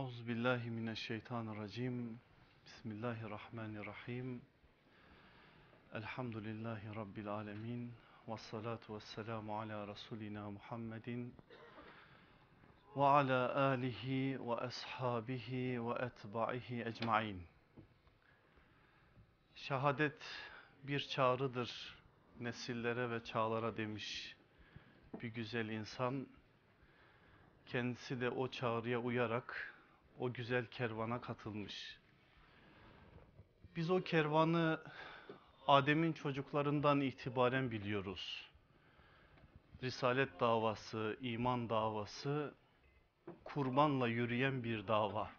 Euzu billahi mineşşeytanirracim. Bismillahirrahmanirrahim. Elhamdülillahi rabbil alamin. Ves salatu vesselamu ala rasulina Muhammedin ve ala alihi ve ashabihi ve etba'ihi ecmaîn. Şehadet bir çağrıdır nesillere ve çağlara demiş bir güzel insan. Kendisi de o çağrıya uyarak o güzel kervana katılmış. Biz o kervanı Adem'in çocuklarından itibaren biliyoruz. Risalet davası, iman davası kurbanla yürüyen bir dava.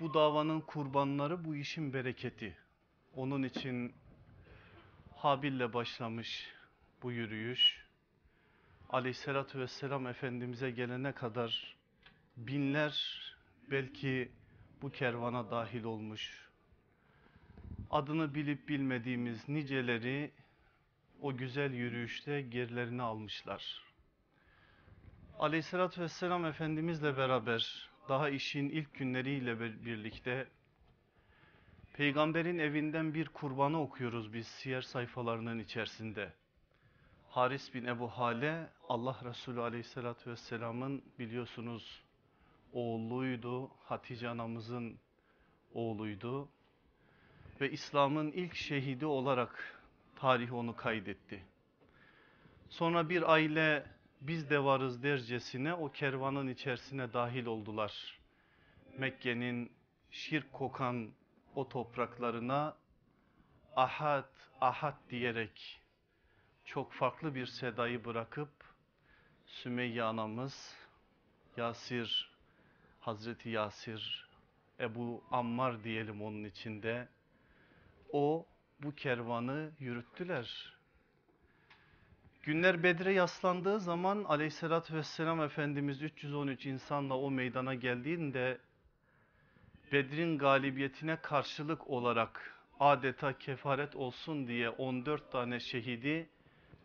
Bu davanın kurbanları bu işin bereketi. Onun için Habil'le başlamış bu yürüyüş. Aleyhissalatü vesselam Efendimiz'e gelene kadar binler belki bu kervana dahil olmuş. Adını bilip bilmediğimiz niceleri o güzel yürüyüşte gerilerini almışlar. Aleyhissalatü vesselam Efendimizle beraber daha işin ilk günleriyle birlikte Peygamberin evinden bir kurbanı okuyoruz biz siyer sayfalarının içerisinde. Haris bin Ebu Hale Allah Resulü Aleyhisselatü Vesselam'ın biliyorsunuz oğluydu. Hatice anamızın oğluydu. Ve İslam'ın ilk şehidi olarak tarih onu kaydetti. Sonra bir aile biz de varız dercesine o kervanın içerisine dahil oldular. Mekke'nin şirk kokan o topraklarına ahad ahad diyerek çok farklı bir sedayı bırakıp Sümeyye anamız, Yasir, Hazreti Yasir, Ebu Ammar diyelim onun içinde. O bu kervanı yürüttüler. Günler Bedre yaslandığı zaman aleyhissalatü vesselam Efendimiz 313 insanla o meydana geldiğinde Bedrin galibiyetine karşılık olarak adeta kefaret olsun diye 14 tane şehidi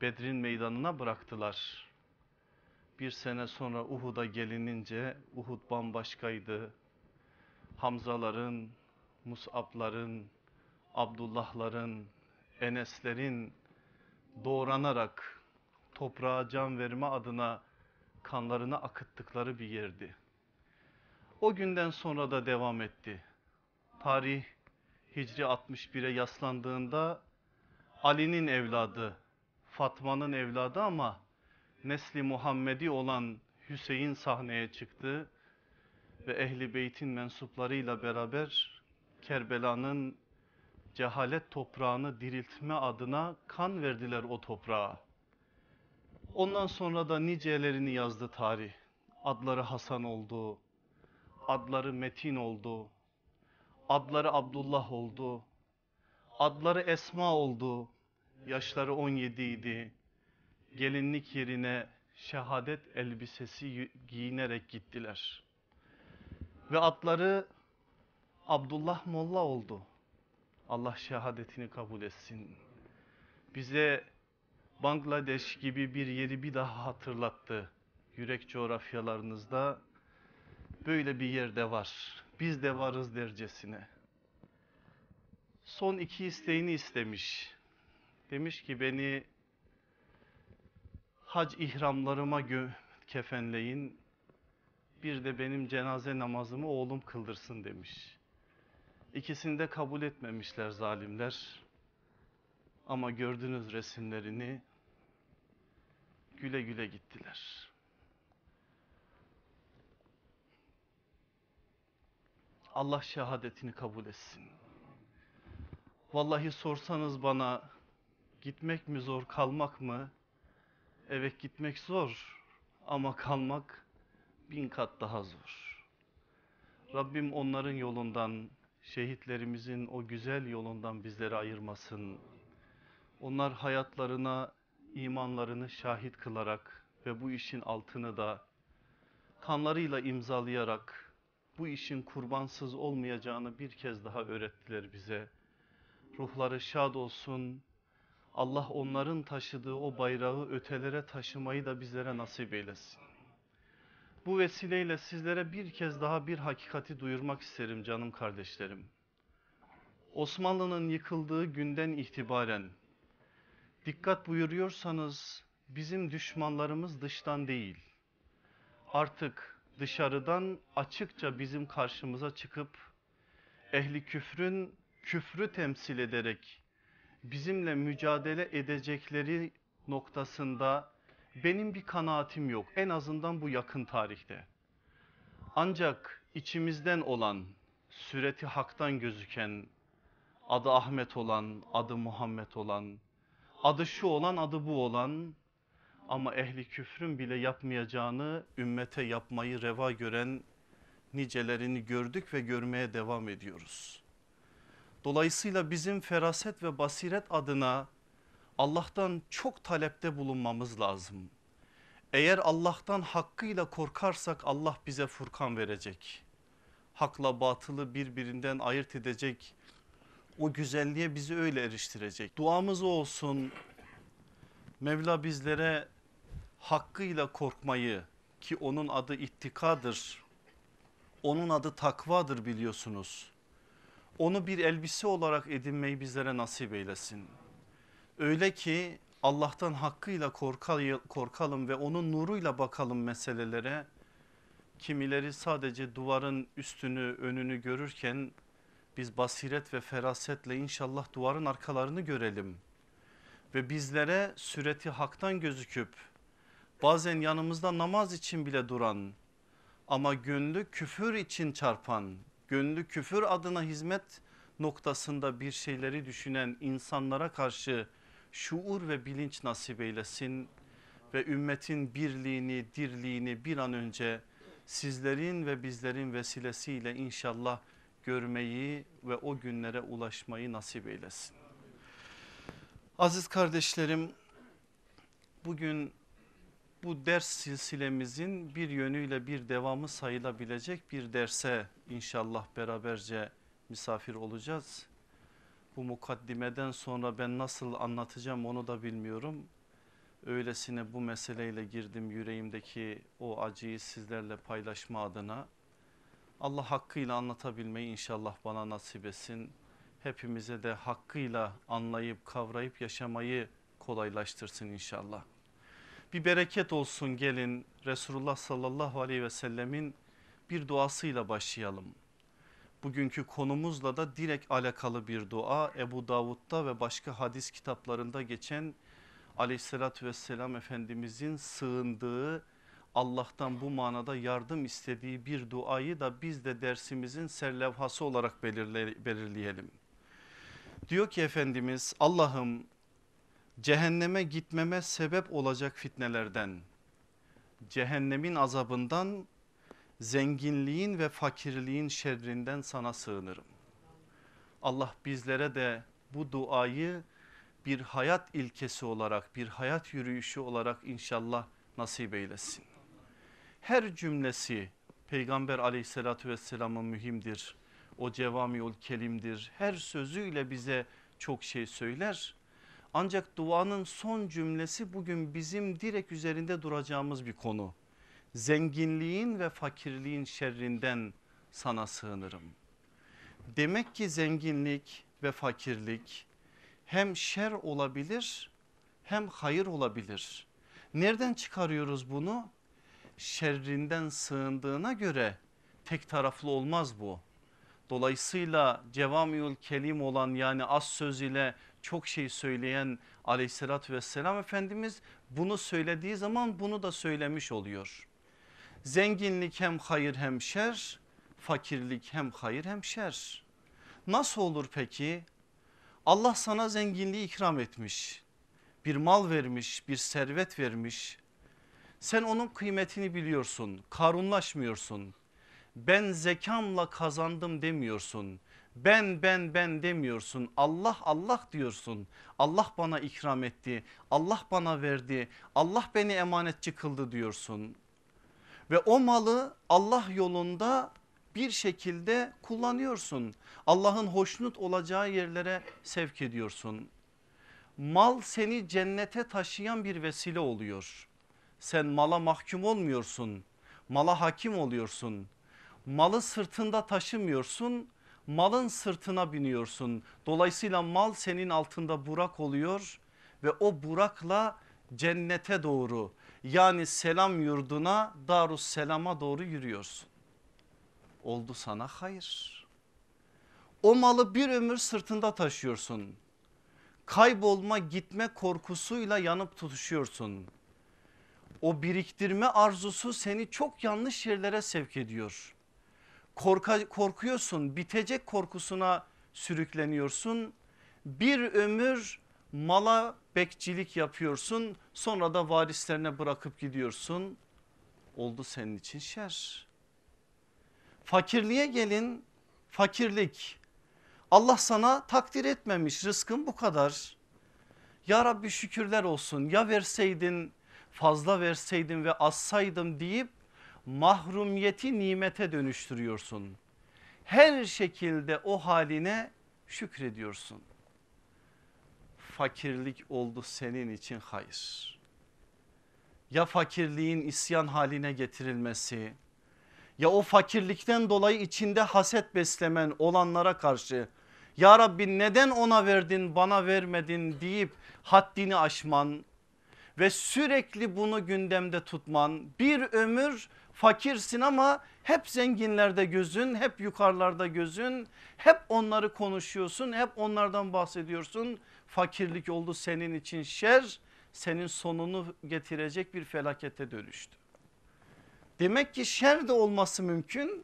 Bedrin meydanına bıraktılar. Bir sene sonra Uhud'a gelinince Uhud bambaşkaydı. Hamzaların, Mus'abların, Abdullahların, Eneslerin doğranarak toprağa can verme adına kanlarını akıttıkları bir yerdi. O günden sonra da devam etti. Tarih Hicri 61'e yaslandığında Ali'nin evladı, Fatma'nın evladı ama nesli Muhammedi olan Hüseyin sahneye çıktı ve Ehli Beyt'in mensuplarıyla beraber Kerbela'nın cehalet toprağını diriltme adına kan verdiler o toprağa. Ondan sonra da nicelerini yazdı tarih. Adları Hasan oldu, adları Metin oldu, adları Abdullah oldu, adları Esma oldu, yaşları 17 idi. Gelinlik yerine şehadet elbisesi giyinerek gittiler. Ve adları Abdullah Molla oldu. Allah şehadetini kabul etsin. Bize Bangladeş gibi bir yeri bir daha hatırlattı. Yürek coğrafyalarınızda böyle bir yerde var. Biz de varız dercesine. Son iki isteğini istemiş. Demiş ki beni hac ihramlarıma kefenleyin. Bir de benim cenaze namazımı oğlum kıldırsın demiş. İkisini de kabul etmemişler zalimler. Ama gördünüz resimlerini güle güle gittiler. Allah şehadetini kabul etsin. Vallahi sorsanız bana gitmek mi zor kalmak mı? Evet gitmek zor ama kalmak bin kat daha zor. Rabbim onların yolundan, şehitlerimizin o güzel yolundan bizleri ayırmasın. Onlar hayatlarına imanlarını şahit kılarak ve bu işin altını da kanlarıyla imzalayarak bu işin kurbansız olmayacağını bir kez daha öğrettiler bize. Ruhları şad olsun. Allah onların taşıdığı o bayrağı ötelere taşımayı da bizlere nasip eylesin. Bu vesileyle sizlere bir kez daha bir hakikati duyurmak isterim canım kardeşlerim. Osmanlı'nın yıkıldığı günden itibaren dikkat buyuruyorsanız bizim düşmanlarımız dıştan değil. Artık dışarıdan açıkça bizim karşımıza çıkıp ehli küfrün küfrü temsil ederek bizimle mücadele edecekleri noktasında benim bir kanaatim yok. En azından bu yakın tarihte. Ancak içimizden olan, süreti haktan gözüken, adı Ahmet olan, adı Muhammed olan, adı şu olan, adı bu olan ama ehli küfrün bile yapmayacağını ümmete yapmayı reva gören nicelerini gördük ve görmeye devam ediyoruz. Dolayısıyla bizim feraset ve basiret adına Allah'tan çok talepte bulunmamız lazım. Eğer Allah'tan hakkıyla korkarsak Allah bize Furkan verecek. Hakla batılı birbirinden ayırt edecek. O güzelliğe bizi öyle eriştirecek. Duamız olsun. Mevla bizlere hakkıyla korkmayı ki onun adı ittikadır. Onun adı takvadır biliyorsunuz. Onu bir elbise olarak edinmeyi bizlere nasip eylesin. Öyle ki Allah'tan hakkıyla korkalım ve onun nuruyla bakalım meselelere. Kimileri sadece duvarın üstünü önünü görürken biz basiret ve ferasetle inşallah duvarın arkalarını görelim. Ve bizlere süreti haktan gözüküp bazen yanımızda namaz için bile duran ama gönlü küfür için çarpan, gönlü küfür adına hizmet noktasında bir şeyleri düşünen insanlara karşı şuur ve bilinç nasip eylesin ve ümmetin birliğini, dirliğini bir an önce sizlerin ve bizlerin vesilesiyle inşallah görmeyi ve o günlere ulaşmayı nasip eylesin. Aziz kardeşlerim bugün bu ders silsilemizin bir yönüyle bir devamı sayılabilecek bir derse inşallah beraberce misafir olacağız. Bu mukaddimeden sonra ben nasıl anlatacağım onu da bilmiyorum. Öylesine bu meseleyle girdim yüreğimdeki o acıyı sizlerle paylaşma adına. Allah hakkıyla anlatabilmeyi inşallah bana nasip etsin. Hepimize de hakkıyla anlayıp kavrayıp yaşamayı kolaylaştırsın inşallah. Bir bereket olsun gelin Resulullah sallallahu aleyhi ve sellemin bir duasıyla başlayalım. Bugünkü konumuzla da direkt alakalı bir dua Ebu Davud'da ve başka hadis kitaplarında geçen aleyhissalatü vesselam Efendimizin sığındığı Allah'tan bu manada yardım istediği bir duayı da biz de dersimizin serlevhası olarak belirle, belirleyelim. Diyor ki Efendimiz Allah'ım cehenneme gitmeme sebep olacak fitnelerden, cehennemin azabından, zenginliğin ve fakirliğin şerrinden sana sığınırım. Allah bizlere de bu duayı bir hayat ilkesi olarak, bir hayat yürüyüşü olarak inşallah nasip eylesin. Her cümlesi Peygamber aleyhissalatü vesselamın mühimdir. O cevamiul kelimdir. Her sözüyle bize çok şey söyler. Ancak duanın son cümlesi bugün bizim direkt üzerinde duracağımız bir konu. Zenginliğin ve fakirliğin şerrinden sana sığınırım. Demek ki zenginlik ve fakirlik hem şer olabilir hem hayır olabilir. Nereden çıkarıyoruz bunu? Şerrinden sığındığına göre tek taraflı olmaz bu. Dolayısıyla cevamiül kelim olan yani az söz ile çok şey söyleyen aleyhissalatü vesselam Efendimiz bunu söylediği zaman bunu da söylemiş oluyor. Zenginlik hem hayır hem şer, fakirlik hem hayır hem şer. Nasıl olur peki? Allah sana zenginliği ikram etmiş, bir mal vermiş, bir servet vermiş. Sen onun kıymetini biliyorsun, karunlaşmıyorsun. Ben zekamla kazandım demiyorsun ben ben ben demiyorsun. Allah Allah diyorsun. Allah bana ikram etti. Allah bana verdi. Allah beni emanetçi kıldı diyorsun. Ve o malı Allah yolunda bir şekilde kullanıyorsun. Allah'ın hoşnut olacağı yerlere sevk ediyorsun. Mal seni cennete taşıyan bir vesile oluyor. Sen mala mahkum olmuyorsun. Mala hakim oluyorsun. Malı sırtında taşımıyorsun. Malın sırtına biniyorsun. Dolayısıyla mal senin altında burak oluyor ve o burakla cennete doğru yani selam yurduna Darus Selam'a doğru yürüyorsun. Oldu sana hayır. O malı bir ömür sırtında taşıyorsun. Kaybolma gitme korkusuyla yanıp tutuşuyorsun. O biriktirme arzusu seni çok yanlış yerlere sevk ediyor. Korka, korkuyorsun bitecek korkusuna sürükleniyorsun. Bir ömür mala bekçilik yapıyorsun sonra da varislerine bırakıp gidiyorsun. Oldu senin için şer. Fakirliğe gelin fakirlik Allah sana takdir etmemiş rızkın bu kadar. Ya Rabbi şükürler olsun ya verseydin fazla verseydin ve azsaydım deyip mahrumiyeti nimete dönüştürüyorsun. Her şekilde o haline şükrediyorsun. Fakirlik oldu senin için hayır. Ya fakirliğin isyan haline getirilmesi ya o fakirlikten dolayı içinde haset beslemen olanlara karşı ya Rabbi neden ona verdin bana vermedin deyip haddini aşman ve sürekli bunu gündemde tutman bir ömür fakirsin ama hep zenginlerde gözün hep yukarılarda gözün hep onları konuşuyorsun hep onlardan bahsediyorsun fakirlik oldu senin için şer senin sonunu getirecek bir felakete dönüştü. Demek ki şer de olması mümkün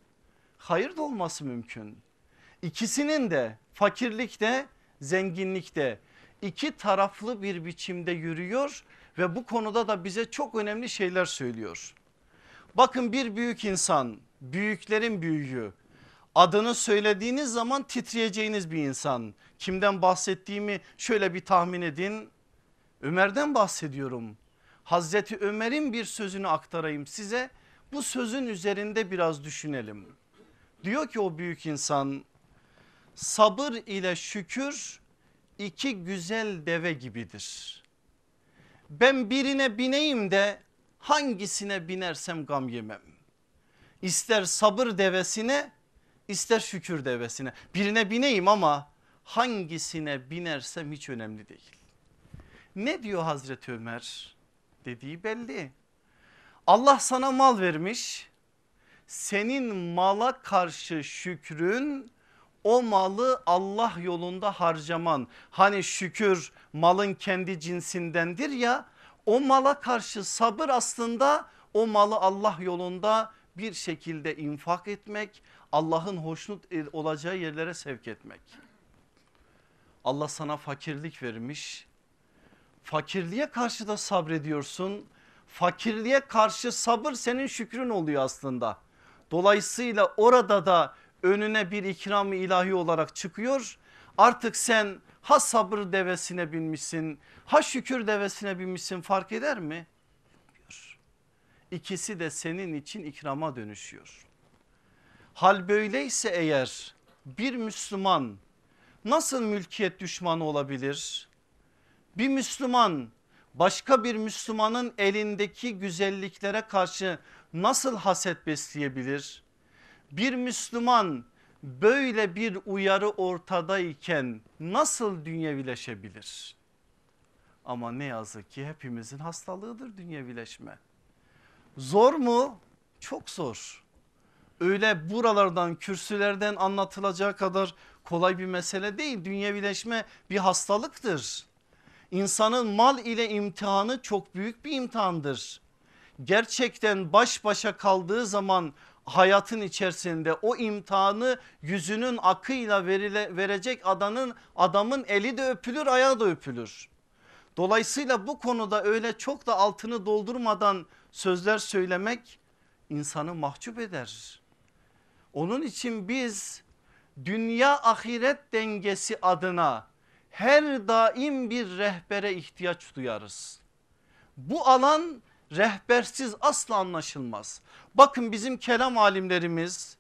hayır da olması mümkün. İkisinin de fakirlikte zenginlikte iki taraflı bir biçimde yürüyor ve bu konuda da bize çok önemli şeyler söylüyor. Bakın bir büyük insan büyüklerin büyüğü adını söylediğiniz zaman titreyeceğiniz bir insan. Kimden bahsettiğimi şöyle bir tahmin edin. Ömer'den bahsediyorum. Hazreti Ömer'in bir sözünü aktarayım size. Bu sözün üzerinde biraz düşünelim. Diyor ki o büyük insan sabır ile şükür iki güzel deve gibidir. Ben birine bineyim de hangisine binersem gam yemem. İster sabır devesine ister şükür devesine birine bineyim ama hangisine binersem hiç önemli değil. Ne diyor Hazreti Ömer? Dediği belli. Allah sana mal vermiş. Senin mala karşı şükrün o malı Allah yolunda harcaman. Hani şükür malın kendi cinsindendir ya o mala karşı sabır aslında o malı Allah yolunda bir şekilde infak etmek Allah'ın hoşnut olacağı yerlere sevk etmek. Allah sana fakirlik vermiş. Fakirliğe karşı da sabrediyorsun. Fakirliğe karşı sabır senin şükrün oluyor aslında. Dolayısıyla orada da önüne bir ikram ilahi olarak çıkıyor. Artık sen ha sabır devesine binmişsin ha şükür devesine binmişsin fark eder mi? İkisi de senin için ikrama dönüşüyor. Hal böyleyse eğer bir Müslüman nasıl mülkiyet düşmanı olabilir? Bir Müslüman başka bir Müslümanın elindeki güzelliklere karşı nasıl haset besleyebilir? Bir Müslüman böyle bir uyarı ortadayken nasıl dünyevileşebilir? Ama ne yazık ki hepimizin hastalığıdır dünyevileşme. Zor mu? Çok zor. Öyle buralardan kürsülerden anlatılacağı kadar kolay bir mesele değil. Dünyevileşme bir hastalıktır. İnsanın mal ile imtihanı çok büyük bir imtihandır. Gerçekten baş başa kaldığı zaman hayatın içerisinde o imtihanı yüzünün akıyla verile, verecek adanın adamın eli de öpülür ayağı da öpülür. Dolayısıyla bu konuda öyle çok da altını doldurmadan sözler söylemek insanı mahcup eder. Onun için biz dünya ahiret dengesi adına her daim bir rehbere ihtiyaç duyarız. Bu alan rehbersiz asla anlaşılmaz. Bakın bizim kelam alimlerimiz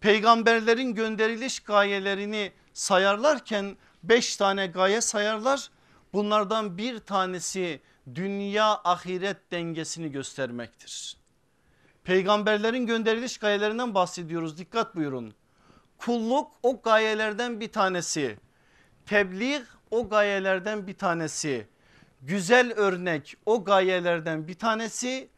peygamberlerin gönderiliş gayelerini sayarlarken beş tane gaye sayarlar. Bunlardan bir tanesi dünya ahiret dengesini göstermektir. Peygamberlerin gönderiliş gayelerinden bahsediyoruz dikkat buyurun. Kulluk o gayelerden bir tanesi. Tebliğ o gayelerden bir tanesi. Güzel örnek o gayelerden bir tanesi.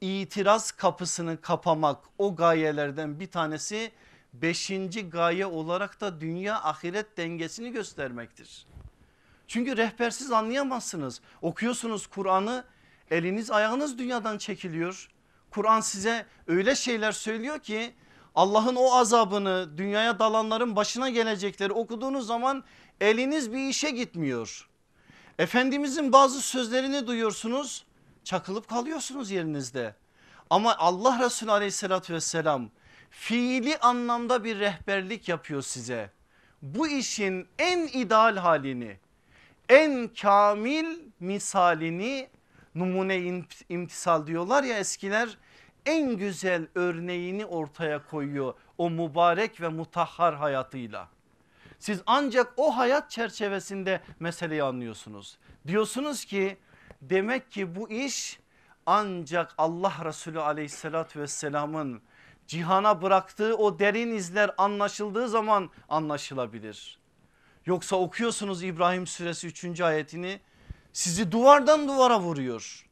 İtiraz kapısını kapamak o gayelerden bir tanesi. Beşinci gaye olarak da dünya ahiret dengesini göstermektir. Çünkü rehbersiz anlayamazsınız. Okuyorsunuz Kur'an'ı eliniz ayağınız dünyadan çekiliyor. Kur'an size öyle şeyler söylüyor ki Allah'ın o azabını dünyaya dalanların başına gelecekleri okuduğunuz zaman eliniz bir işe gitmiyor. Efendimizin bazı sözlerini duyuyorsunuz çakılıp kalıyorsunuz yerinizde. Ama Allah Resulü aleyhissalatü vesselam fiili anlamda bir rehberlik yapıyor size. Bu işin en ideal halini en kamil misalini numune imtisal diyorlar ya eskiler en güzel örneğini ortaya koyuyor o mübarek ve mutahhar hayatıyla. Siz ancak o hayat çerçevesinde meseleyi anlıyorsunuz. Diyorsunuz ki demek ki bu iş ancak Allah Resulü aleyhissalatü vesselamın cihana bıraktığı o derin izler anlaşıldığı zaman anlaşılabilir. Yoksa okuyorsunuz İbrahim suresi 3. ayetini sizi duvardan duvara vuruyor.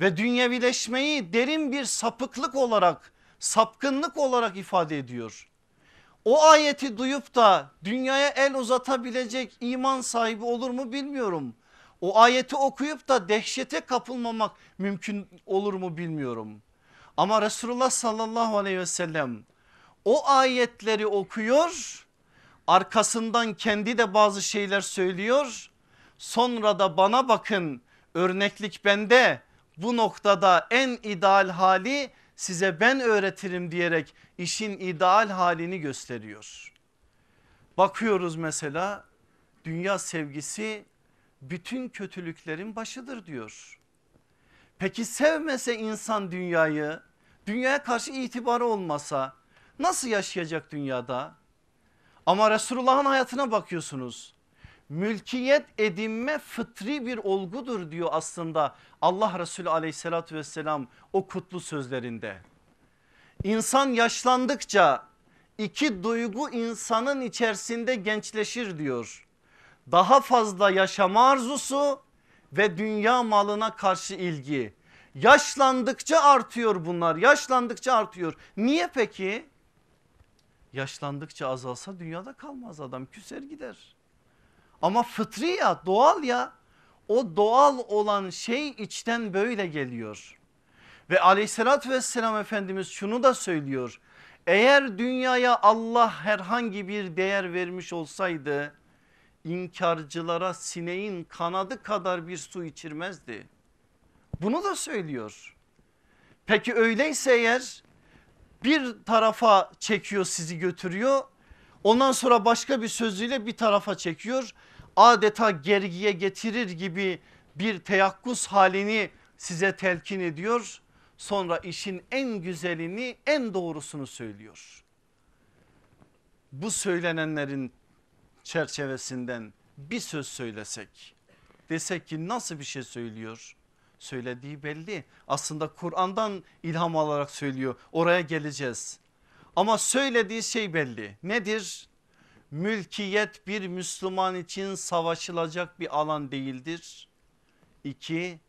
Ve dünyevileşmeyi derin bir sapıklık olarak sapkınlık olarak ifade ediyor. O ayeti duyup da dünyaya el uzatabilecek iman sahibi olur mu bilmiyorum. O ayeti okuyup da dehşete kapılmamak mümkün olur mu bilmiyorum. Ama Resulullah sallallahu aleyhi ve sellem o ayetleri okuyor arkasından kendi de bazı şeyler söylüyor. Sonra da bana bakın örneklik bende bu noktada en ideal hali size ben öğretirim diyerek işin ideal halini gösteriyor. Bakıyoruz mesela dünya sevgisi bütün kötülüklerin başıdır diyor. Peki sevmese insan dünyayı, dünyaya karşı itibarı olmasa nasıl yaşayacak dünyada? Ama Resulullah'ın hayatına bakıyorsunuz. Mülkiyet edinme fıtri bir olgudur diyor aslında Allah Resulü aleyhissalatü vesselam o kutlu sözlerinde. İnsan yaşlandıkça iki duygu insanın içerisinde gençleşir diyor. Daha fazla yaşama arzusu ve dünya malına karşı ilgi. Yaşlandıkça artıyor bunlar yaşlandıkça artıyor. Niye peki? yaşlandıkça azalsa dünyada kalmaz adam küser gider. Ama fıtri ya doğal ya o doğal olan şey içten böyle geliyor. Ve aleyhissalatü vesselam Efendimiz şunu da söylüyor. Eğer dünyaya Allah herhangi bir değer vermiş olsaydı inkarcılara sineğin kanadı kadar bir su içirmezdi. Bunu da söylüyor. Peki öyleyse eğer bir tarafa çekiyor sizi götürüyor. Ondan sonra başka bir sözüyle bir tarafa çekiyor. Adeta gergiye getirir gibi bir teyakkuz halini size telkin ediyor. Sonra işin en güzelini en doğrusunu söylüyor. Bu söylenenlerin çerçevesinden bir söz söylesek desek ki nasıl bir şey söylüyor? söylediği belli. Aslında Kur'an'dan ilham alarak söylüyor. Oraya geleceğiz. Ama söylediği şey belli. Nedir? Mülkiyet bir Müslüman için savaşılacak bir alan değildir. İki,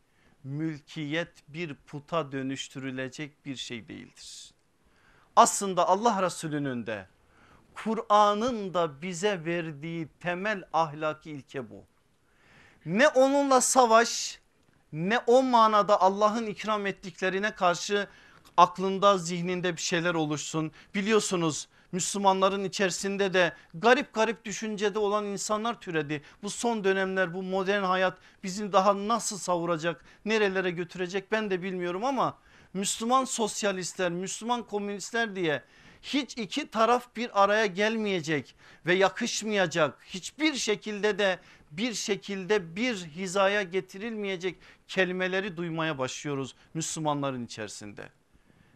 mülkiyet bir puta dönüştürülecek bir şey değildir. Aslında Allah Resulü'nün de Kur'an'ın da bize verdiği temel ahlaki ilke bu. Ne onunla savaş ne o manada Allah'ın ikram ettiklerine karşı aklında zihninde bir şeyler oluşsun. Biliyorsunuz Müslümanların içerisinde de garip garip düşüncede olan insanlar türedi. Bu son dönemler bu modern hayat bizi daha nasıl savuracak nerelere götürecek ben de bilmiyorum ama Müslüman sosyalistler Müslüman komünistler diye hiç iki taraf bir araya gelmeyecek ve yakışmayacak hiçbir şekilde de bir şekilde bir hizaya getirilmeyecek kelimeleri duymaya başlıyoruz Müslümanların içerisinde.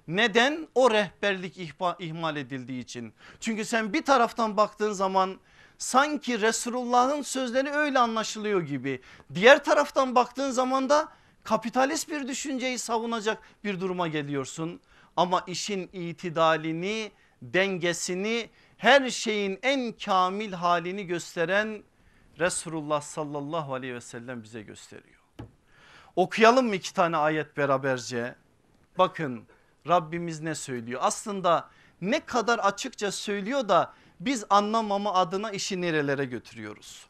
Neden? O rehberlik ihmal edildiği için. Çünkü sen bir taraftan baktığın zaman sanki Resulullah'ın sözleri öyle anlaşılıyor gibi. Diğer taraftan baktığın zaman da kapitalist bir düşünceyi savunacak bir duruma geliyorsun. Ama işin itidalini, dengesini, her şeyin en kamil halini gösteren Resulullah sallallahu aleyhi ve sellem bize gösteriyor. Okuyalım mı iki tane ayet beraberce? Bakın Rabbimiz ne söylüyor? Aslında ne kadar açıkça söylüyor da biz anlamama adına işi nerelere götürüyoruz?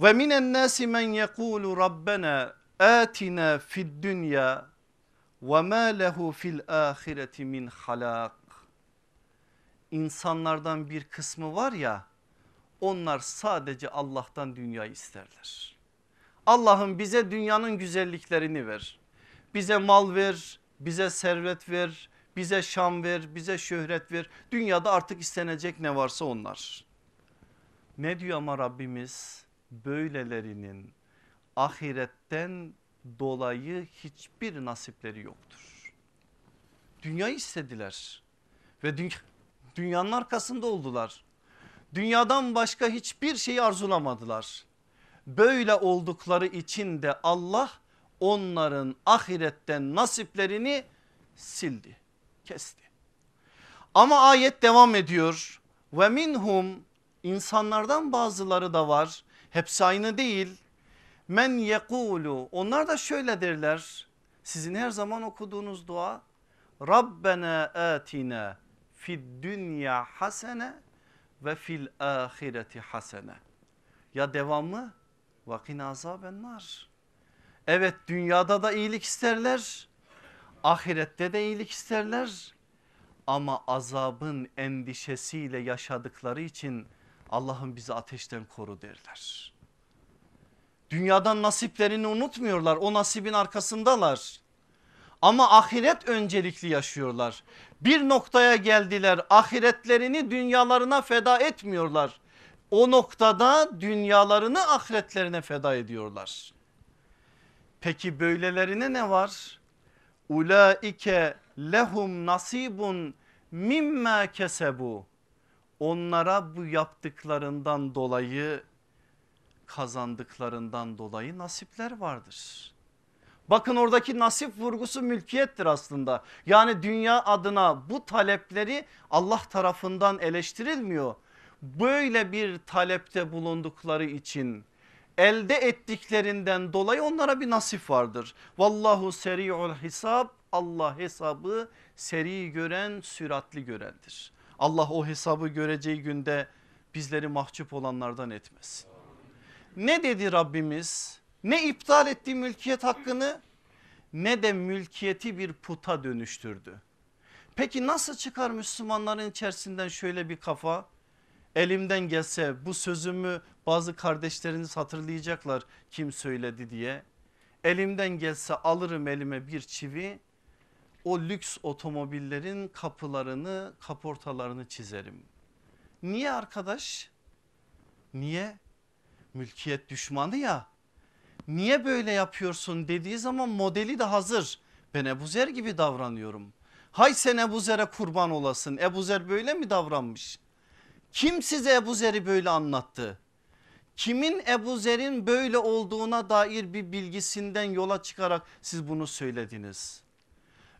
Ve minen nasi men yekulu rabbena atina fid dünya ve ma lehu fil ahireti min halak. İnsanlardan bir kısmı var ya onlar sadece Allah'tan dünya isterler. Allah'ım bize dünyanın güzelliklerini ver. Bize mal ver, bize servet ver, bize şan ver, bize şöhret ver. Dünyada artık istenecek ne varsa onlar. Ne diyor ama Rabbimiz? Böylelerinin ahiretten dolayı hiçbir nasipleri yoktur. Dünyayı istediler ve dünya, dünyanın arkasında oldular. Dünyadan başka hiçbir şeyi arzulamadılar. Böyle oldukları için de Allah onların ahiretten nasiplerini sildi, kesti. Ama ayet devam ediyor. Ve minhum insanlardan bazıları da var. Hepsi aynı değil. Men yekulu onlar da şöyle derler. Sizin her zaman okuduğunuz dua. Rabbena atina fid dünya hasene ve fil ahireti hasene. Ya devamı vakin azaben nar. Evet dünyada da iyilik isterler. Ahirette de iyilik isterler. Ama azabın endişesiyle yaşadıkları için Allah'ım bizi ateşten koru derler. Dünyadan nasiplerini unutmuyorlar o nasibin arkasındalar. Ama ahiret öncelikli yaşıyorlar. Bir noktaya geldiler ahiretlerini dünyalarına feda etmiyorlar. O noktada dünyalarını ahiretlerine feda ediyorlar. Peki böylelerine ne var? Ulaike lehum nasibun mimma kesebu. Onlara bu yaptıklarından dolayı kazandıklarından dolayı nasipler vardır. Bakın oradaki nasip vurgusu mülkiyettir aslında. Yani dünya adına bu talepleri Allah tarafından eleştirilmiyor. Böyle bir talepte bulundukları için elde ettiklerinden dolayı onlara bir nasip vardır. Vallahu seri'ul hisab Allah hesabı seri gören süratli görendir. Allah o hesabı göreceği günde bizleri mahcup olanlardan etmesin. Ne dedi Rabbimiz? Ne iptal etti mülkiyet hakkını ne de mülkiyeti bir puta dönüştürdü. Peki nasıl çıkar Müslümanların içerisinden şöyle bir kafa? Elimden gelse bu sözümü bazı kardeşleriniz hatırlayacaklar kim söyledi diye. Elimden gelse alırım elime bir çivi o lüks otomobillerin kapılarını kaportalarını çizerim. Niye arkadaş? Niye? Mülkiyet düşmanı ya. Niye böyle yapıyorsun dediği zaman modeli de hazır. Ben Ebu Zer gibi davranıyorum. Hay sen Ebu Zer'e kurban olasın. Ebu Zer böyle mi davranmış? Kim size Ebu Zer'i böyle anlattı? Kimin Ebu Zer'in böyle olduğuna dair bir bilgisinden yola çıkarak siz bunu söylediniz?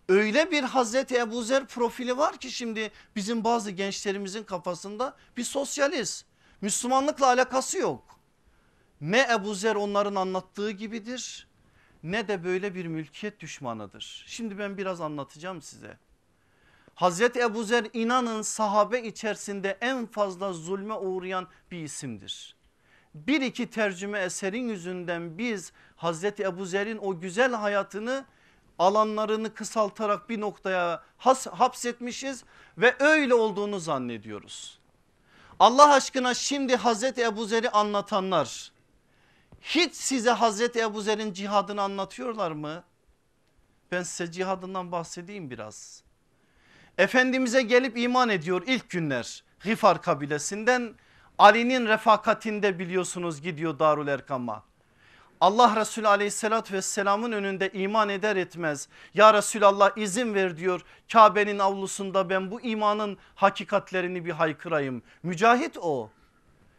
Öyle bir Hazreti Ebu Zer profili var ki şimdi bizim bazı gençlerimizin kafasında bir sosyalist. Müslümanlıkla alakası yok. Ne Ebu Zer onların anlattığı gibidir ne de böyle bir mülkiyet düşmanıdır. Şimdi ben biraz anlatacağım size. Hazreti Ebu Zer inanın sahabe içerisinde en fazla zulme uğrayan bir isimdir. Bir iki tercüme eserin yüzünden biz Hazreti Ebu Zer'in o güzel hayatını alanlarını kısaltarak bir noktaya has, hapsetmişiz ve öyle olduğunu zannediyoruz. Allah aşkına şimdi Hazreti Ebu Zer'i anlatanlar hiç size Hazreti Ebu Zer'in cihadını anlatıyorlar mı? Ben size cihadından bahsedeyim biraz. Efendimiz'e gelip iman ediyor ilk günler Gifar kabilesinden Ali'nin refakatinde biliyorsunuz gidiyor Darul Erkam'a. Allah Resulü aleyhissalatü vesselamın önünde iman eder etmez ya Resulallah izin ver diyor Kabe'nin avlusunda ben bu imanın hakikatlerini bir haykırayım. Mücahit o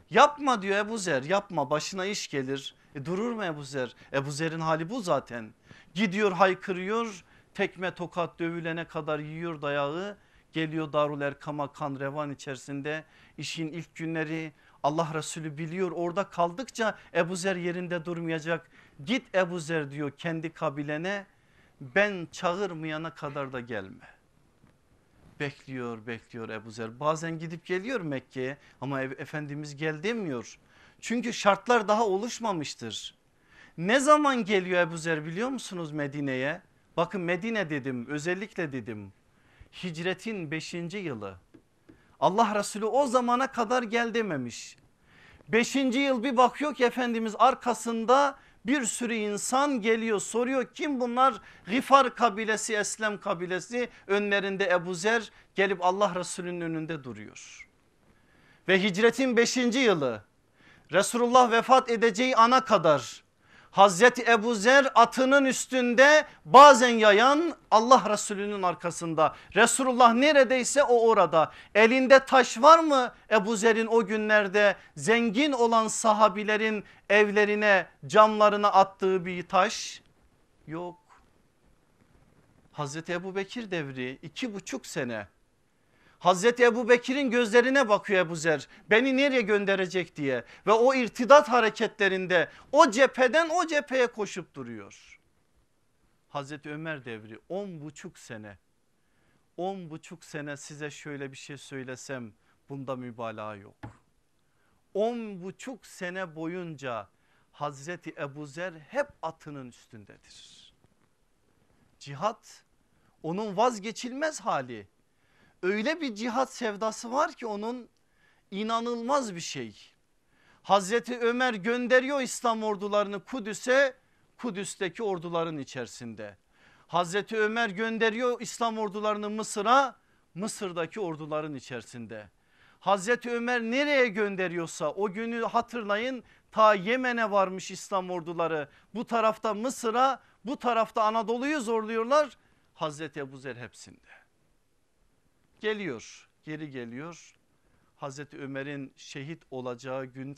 yapma diyor Ebu Zer yapma başına iş gelir. E durur mu Ebu Zer? Ebu Zer'in hali bu zaten. Gidiyor haykırıyor tekme tokat dövülene kadar yiyor dayağı. Geliyor Darul Erkam'a kan revan içerisinde işin ilk günleri Allah Resulü biliyor orada kaldıkça Ebu Zer yerinde durmayacak. Git Ebu Zer diyor kendi kabilene ben çağırmayana kadar da gelme. Bekliyor bekliyor Ebu Zer bazen gidip geliyor Mekke'ye ama Efendimiz gel demiyor. Çünkü şartlar daha oluşmamıştır. Ne zaman geliyor Ebu Zer biliyor musunuz Medine'ye? Bakın Medine dedim özellikle dedim. Hicretin 5. yılı. Allah Resulü o zamana kadar gel dememiş. 5. yıl bir bakıyor ki Efendimiz arkasında bir sürü insan geliyor soruyor kim bunlar? Gifar kabilesi Eslem kabilesi önlerinde Ebu Zer gelip Allah Resulü'nün önünde duruyor. Ve hicretin 5. yılı Resulullah vefat edeceği ana kadar Hazreti Ebu Zer atının üstünde bazen yayan Allah Resulü'nün arkasında. Resulullah neredeyse o orada. Elinde taş var mı Ebu Zer'in o günlerde zengin olan sahabilerin evlerine camlarına attığı bir taş? Yok. Hazreti Ebu Bekir devri iki buçuk sene Hazreti Ebu Bekir'in gözlerine bakıyor Ebu Zer beni nereye gönderecek diye ve o irtidat hareketlerinde o cepheden o cepheye koşup duruyor. Hazreti Ömer devri on buçuk sene on buçuk sene size şöyle bir şey söylesem bunda mübalağa yok. On buçuk sene boyunca Hazreti Ebu Zer hep atının üstündedir. Cihat onun vazgeçilmez hali öyle bir cihat sevdası var ki onun inanılmaz bir şey. Hazreti Ömer gönderiyor İslam ordularını Kudüs'e Kudüs'teki orduların içerisinde. Hazreti Ömer gönderiyor İslam ordularını Mısır'a Mısır'daki orduların içerisinde. Hazreti Ömer nereye gönderiyorsa o günü hatırlayın ta Yemen'e varmış İslam orduları. Bu tarafta Mısır'a bu tarafta Anadolu'yu zorluyorlar. Hazreti Ebu Zer hepsinde. Geliyor geri geliyor. Hazreti Ömer'in şehit olacağı gün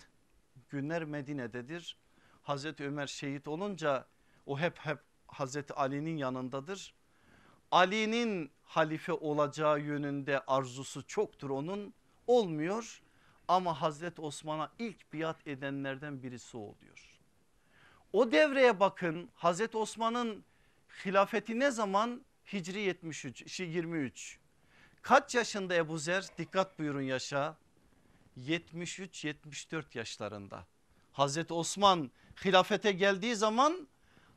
günler Medine'dedir. Hazreti Ömer şehit olunca o hep hep Hazreti Ali'nin yanındadır. Ali'nin halife olacağı yönünde arzusu çoktur onun olmuyor ama Hazreti Osman'a ilk biat edenlerden birisi oluyor. O devreye bakın Hazreti Osman'ın hilafeti ne zaman? Hicri 73 23 Kaç yaşında Ebu Zer? Dikkat buyurun yaşa. 73-74 yaşlarında. Hazreti Osman hilafete geldiği zaman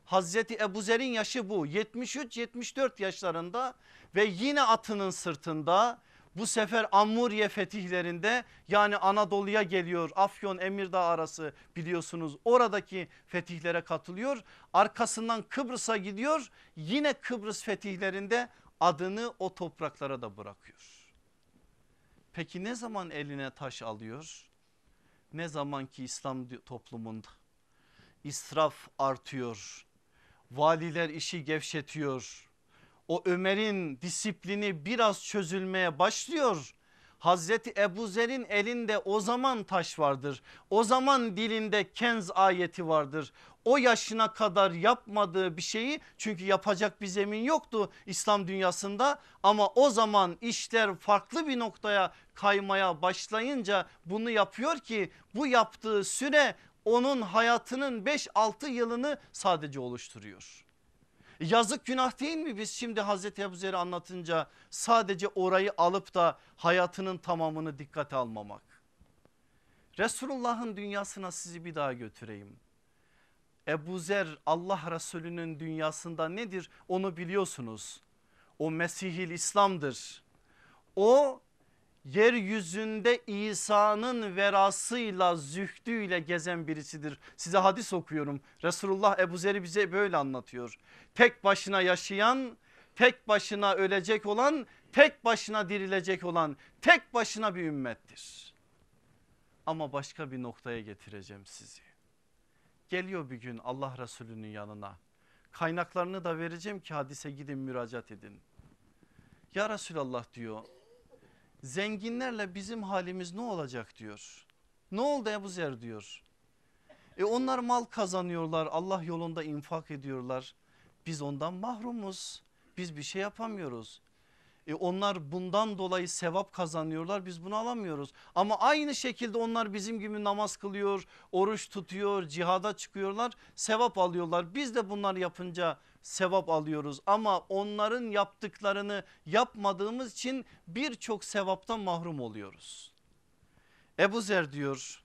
Hazreti Ebu Zer'in yaşı bu 73-74 yaşlarında ve yine atının sırtında bu sefer Ammuriye fetihlerinde yani Anadolu'ya geliyor Afyon Emirdağ arası biliyorsunuz oradaki fetihlere katılıyor. Arkasından Kıbrıs'a gidiyor yine Kıbrıs fetihlerinde adını o topraklara da bırakıyor. Peki ne zaman eline taş alıyor? Ne zaman ki İslam toplumunda israf artıyor. Valiler işi gevşetiyor. O Ömer'in disiplini biraz çözülmeye başlıyor. Hazreti Ebu Zer'in elinde o zaman taş vardır. O zaman dilinde kenz ayeti vardır o yaşına kadar yapmadığı bir şeyi çünkü yapacak bir zemin yoktu İslam dünyasında ama o zaman işler farklı bir noktaya kaymaya başlayınca bunu yapıyor ki bu yaptığı süre onun hayatının 5-6 yılını sadece oluşturuyor. Yazık günah değil mi biz şimdi Hazreti Ebu Zer'i anlatınca sadece orayı alıp da hayatının tamamını dikkate almamak. Resulullah'ın dünyasına sizi bir daha götüreyim. Ebu Zer Allah Resulü'nün dünyasında nedir onu biliyorsunuz. O Mesihil İslam'dır. O yeryüzünde İsa'nın verasıyla zühdüyle gezen birisidir. Size hadis okuyorum. Resulullah Ebu Zer'i bize böyle anlatıyor. Tek başına yaşayan, tek başına ölecek olan, tek başına dirilecek olan, tek başına bir ümmettir. Ama başka bir noktaya getireceğim sizi. Geliyor bir gün Allah Resulü'nün yanına. Kaynaklarını da vereceğim ki hadise gidin müracaat edin. Ya Resulallah diyor zenginlerle bizim halimiz ne olacak diyor. Ne oldu Ebu Zer diyor. E onlar mal kazanıyorlar Allah yolunda infak ediyorlar. Biz ondan mahrumuz. Biz bir şey yapamıyoruz. E onlar bundan dolayı sevap kazanıyorlar biz bunu alamıyoruz. Ama aynı şekilde onlar bizim gibi namaz kılıyor, oruç tutuyor, cihada çıkıyorlar, sevap alıyorlar. Biz de bunlar yapınca sevap alıyoruz ama onların yaptıklarını yapmadığımız için birçok sevaptan mahrum oluyoruz. Ebu Zer diyor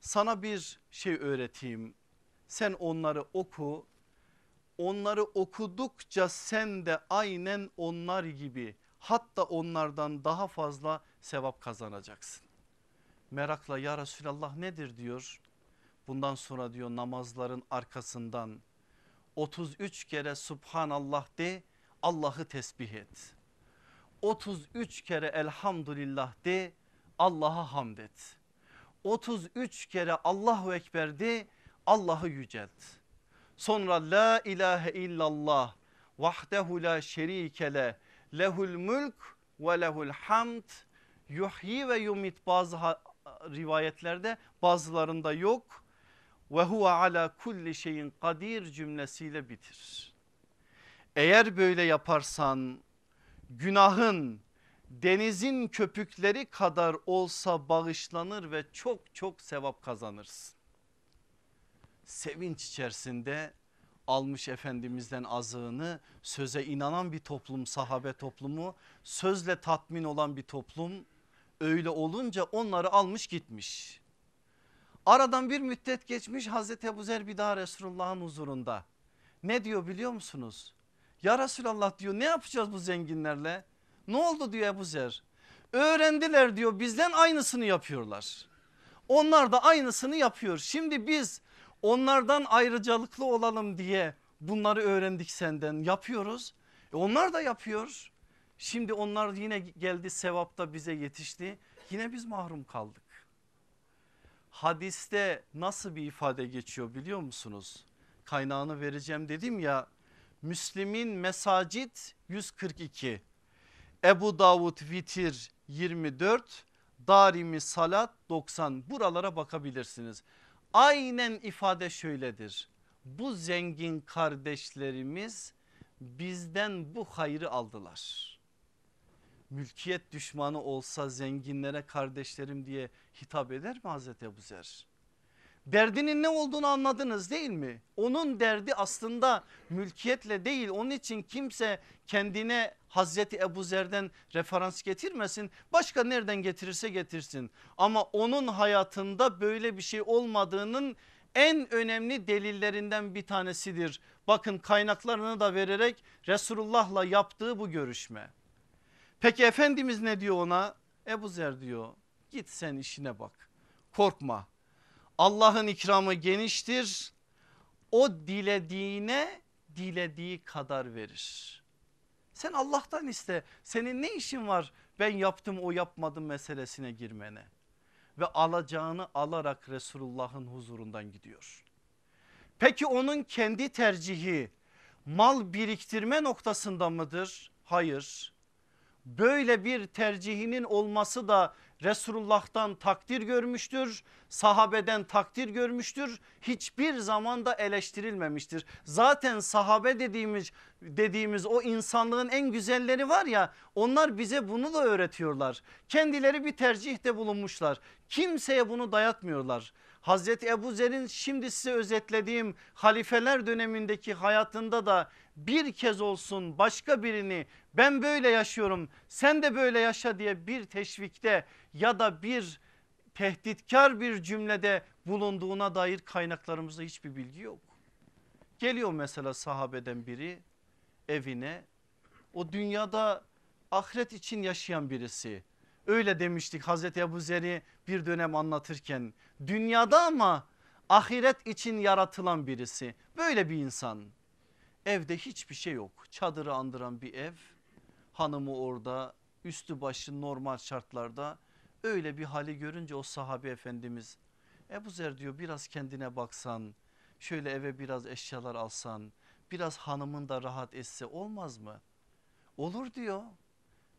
sana bir şey öğreteyim. Sen onları oku. Onları okudukça sen de aynen onlar gibi hatta onlardan daha fazla sevap kazanacaksın. Merakla ya Resulallah nedir diyor. Bundan sonra diyor namazların arkasından 33 kere Subhanallah de Allah'ı tesbih et. 33 kere elhamdülillah de Allah'a hamd et. 33 kere Allahu Ekber de Allah'ı yücelt. Sonra la ilahe illallah vahdehu la şerike lehul mülk ve lehul hamd yuhyi ve yumit bazı rivayetlerde bazılarında yok ve huve ala kulli şeyin kadir cümlesiyle bitir. Eğer böyle yaparsan günahın denizin köpükleri kadar olsa bağışlanır ve çok çok sevap kazanırsın. Sevinç içerisinde almış Efendimiz'den azığını söze inanan bir toplum sahabe toplumu sözle tatmin olan bir toplum öyle olunca onları almış gitmiş. Aradan bir müddet geçmiş Hazreti Ebu Zer bir daha Resulullah'ın huzurunda. Ne diyor biliyor musunuz? Ya Resulallah diyor ne yapacağız bu zenginlerle? Ne oldu diyor Ebu Zer. Öğrendiler diyor bizden aynısını yapıyorlar. Onlar da aynısını yapıyor. Şimdi biz onlardan ayrıcalıklı olalım diye bunları öğrendik senden yapıyoruz. E onlar da yapıyor. Şimdi onlar yine geldi sevapta bize yetişti. Yine biz mahrum kaldık. Hadiste nasıl bir ifade geçiyor biliyor musunuz? Kaynağını vereceğim dedim ya. Müslim'in mesacit 142. Ebu Davud Vitir 24. Darimi Salat 90 buralara bakabilirsiniz. Aynen ifade şöyledir. Bu zengin kardeşlerimiz bizden bu hayrı aldılar. Mülkiyet düşmanı olsa zenginlere kardeşlerim diye hitap eder mi Hazreti Ebu Zer? Derdinin ne olduğunu anladınız değil mi? Onun derdi aslında mülkiyetle değil. Onun için kimse kendine Hazreti Ebu Zer'den referans getirmesin. Başka nereden getirirse getirsin. Ama onun hayatında böyle bir şey olmadığının en önemli delillerinden bir tanesidir. Bakın kaynaklarını da vererek Resulullah'la yaptığı bu görüşme. Peki Efendimiz ne diyor ona? Ebu Zer diyor git sen işine bak korkma Allah'ın ikramı geniştir. O dilediğine dilediği kadar verir. Sen Allah'tan iste. Senin ne işin var ben yaptım o yapmadım meselesine girmene. Ve alacağını alarak Resulullah'ın huzurundan gidiyor. Peki onun kendi tercihi mal biriktirme noktasında mıdır? Hayır. Böyle bir tercihinin olması da Resulullah'tan takdir görmüştür, sahabeden takdir görmüştür. Hiçbir zamanda eleştirilmemiştir. Zaten sahabe dediğimiz dediğimiz o insanlığın en güzelleri var ya onlar bize bunu da öğretiyorlar. Kendileri bir tercihte bulunmuşlar. Kimseye bunu dayatmıyorlar. Hazreti Ebu Zer'in şimdi size özetlediğim halifeler dönemindeki hayatında da bir kez olsun başka birini ben böyle yaşıyorum sen de böyle yaşa diye bir teşvikte ya da bir tehditkar bir cümlede bulunduğuna dair kaynaklarımızda hiçbir bilgi yok. Geliyor mesela sahabeden biri evine o dünyada ahiret için yaşayan birisi. Öyle demiştik Hazreti Ebu Zer'i bir dönem anlatırken. Dünyada ama ahiret için yaratılan birisi. Böyle bir insan. Evde hiçbir şey yok. Çadırı andıran bir ev. Hanımı orada üstü başı normal şartlarda. Öyle bir hali görünce o sahabe efendimiz Ebu Zer diyor biraz kendine baksan şöyle eve biraz eşyalar alsan biraz hanımın da rahat etse olmaz mı? Olur diyor.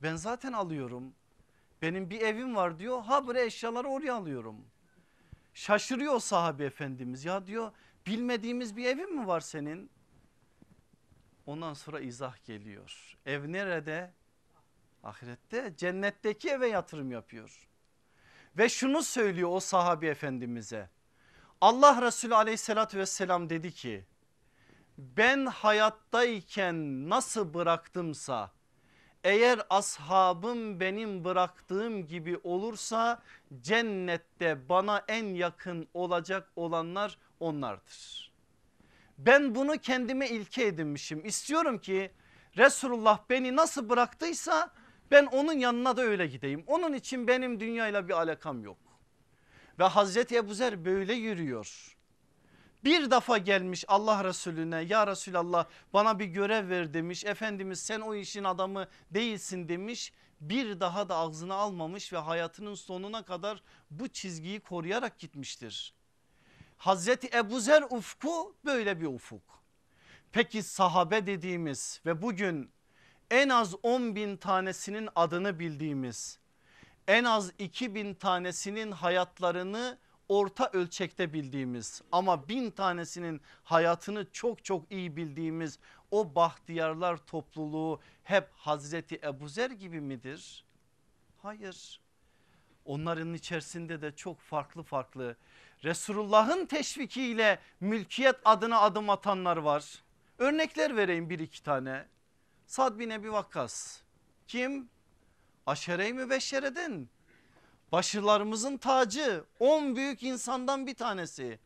Ben zaten alıyorum benim bir evim var diyor ha bre eşyaları oraya alıyorum. Şaşırıyor sahabe efendimiz ya diyor bilmediğimiz bir evin mi var senin? Ondan sonra izah geliyor. Ev nerede? Ahirette cennetteki eve yatırım yapıyor. Ve şunu söylüyor o sahabi efendimize. Allah Resulü aleyhissalatü vesselam dedi ki ben hayattayken nasıl bıraktımsa eğer ashabım benim bıraktığım gibi olursa cennette bana en yakın olacak olanlar onlardır. Ben bunu kendime ilke edinmişim. İstiyorum ki Resulullah beni nasıl bıraktıysa ben onun yanına da öyle gideyim. Onun için benim dünyayla bir alakam yok. Ve Hazreti Ebu Zer böyle yürüyor. Bir defa gelmiş Allah Resulüne ya Resulallah bana bir görev ver demiş. Efendimiz sen o işin adamı değilsin demiş. Bir daha da ağzına almamış ve hayatının sonuna kadar bu çizgiyi koruyarak gitmiştir. Hazreti Ebu Zer ufku böyle bir ufuk. Peki sahabe dediğimiz ve bugün en az 10 bin tanesinin adını bildiğimiz en az 2 bin tanesinin hayatlarını orta ölçekte bildiğimiz ama bin tanesinin hayatını çok çok iyi bildiğimiz o bahtiyarlar topluluğu hep Hazreti Ebu Zer gibi midir? Hayır. Onların içerisinde de çok farklı farklı Resulullah'ın teşvikiyle mülkiyet adına adım atanlar var. Örnekler vereyim bir iki tane. Sad bin Ebi Vakkas kim? Aşere-i Mübeşşere'den başılarımızın tacı 10 büyük insandan bir tanesi.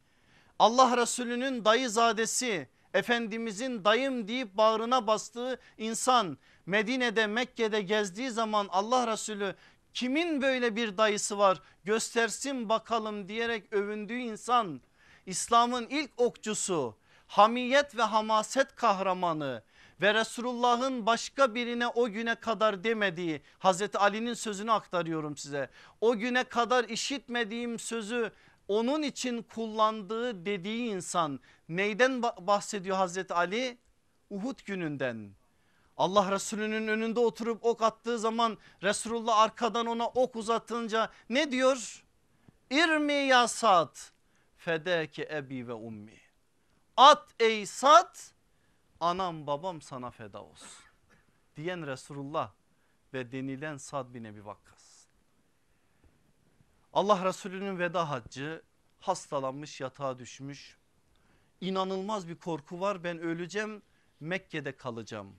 Allah Resulü'nün dayızadesi Efendimizin dayım deyip bağrına bastığı insan Medine'de Mekke'de gezdiği zaman Allah Resulü kimin böyle bir dayısı var göstersin bakalım diyerek övündüğü insan İslam'ın ilk okçusu hamiyet ve hamaset kahramanı ve Resulullah'ın başka birine o güne kadar demediği Hazreti Ali'nin sözünü aktarıyorum size. O güne kadar işitmediğim sözü onun için kullandığı dediği insan neyden bahsediyor Hazreti Ali? Uhud gününden. Allah Resulü'nün önünde oturup ok attığı zaman Resulullah arkadan ona ok uzatınca ne diyor? İrmi ya Sad fedeke ebi ve ummi. At ey Sad anam babam sana feda olsun diyen Resulullah ve denilen Sad bin Ebi Vakkas. Allah Resulü'nün veda haccı hastalanmış yatağa düşmüş. İnanılmaz bir korku var ben öleceğim Mekke'de kalacağım.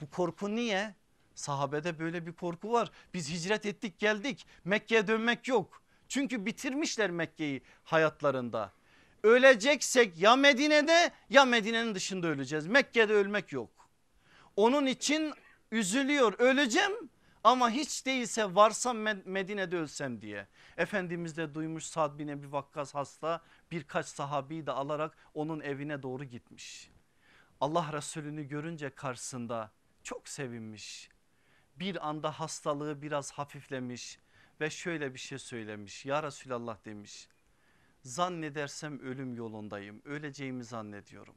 Bu korku niye? Sahabede böyle bir korku var. Biz hicret ettik geldik Mekke'ye dönmek yok. Çünkü bitirmişler Mekke'yi hayatlarında. Öleceksek ya Medine'de ya Medine'nin dışında öleceğiz. Mekke'de ölmek yok. Onun için üzülüyor öleceğim ama hiç değilse varsam Medine'de ölsem diye. Efendimiz de duymuş Sad bin Ebi Vakkas hasta birkaç sahabeyi de alarak onun evine doğru gitmiş. Allah Resulü'nü görünce karşısında çok sevinmiş. Bir anda hastalığı biraz hafiflemiş ve şöyle bir şey söylemiş. Ya Resulallah demiş zannedersem ölüm yolundayım öleceğimi zannediyorum.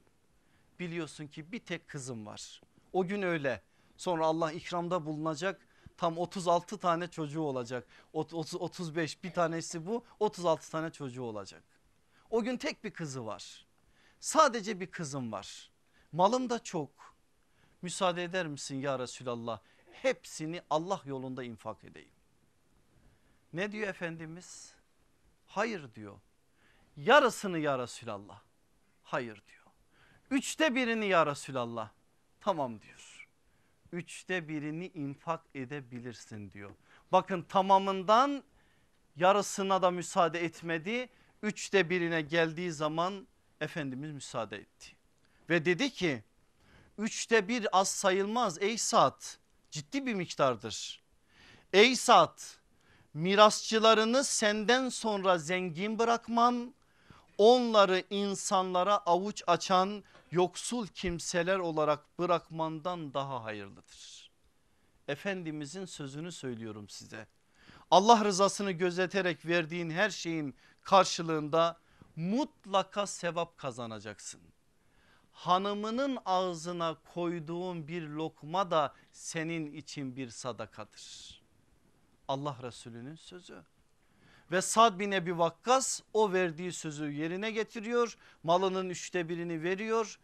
Biliyorsun ki bir tek kızım var. O gün öyle. Sonra Allah ikramda bulunacak. Tam 36 tane çocuğu olacak. 30, 35 bir tanesi bu 36 tane çocuğu olacak. O gün tek bir kızı var. Sadece bir kızım var. Malım da çok. Müsaade eder misin ya Resulallah? Hepsini Allah yolunda infak edeyim. Ne diyor Efendimiz? Hayır diyor yarısını ya Resulallah. Hayır diyor. Üçte birini ya Resulallah. Tamam diyor. Üçte birini infak edebilirsin diyor. Bakın tamamından yarısına da müsaade etmedi. Üçte birine geldiği zaman Efendimiz müsaade etti. Ve dedi ki üçte bir az sayılmaz ey saat ciddi bir miktardır. Ey saat mirasçılarını senden sonra zengin bırakman onları insanlara avuç açan yoksul kimseler olarak bırakmandan daha hayırlıdır. Efendimizin sözünü söylüyorum size. Allah rızasını gözeterek verdiğin her şeyin karşılığında mutlaka sevap kazanacaksın. Hanımının ağzına koyduğun bir lokma da senin için bir sadakadır. Allah Resulü'nün sözü ve Sad bin Ebi Vakkas o verdiği sözü yerine getiriyor. Malının üçte birini veriyor.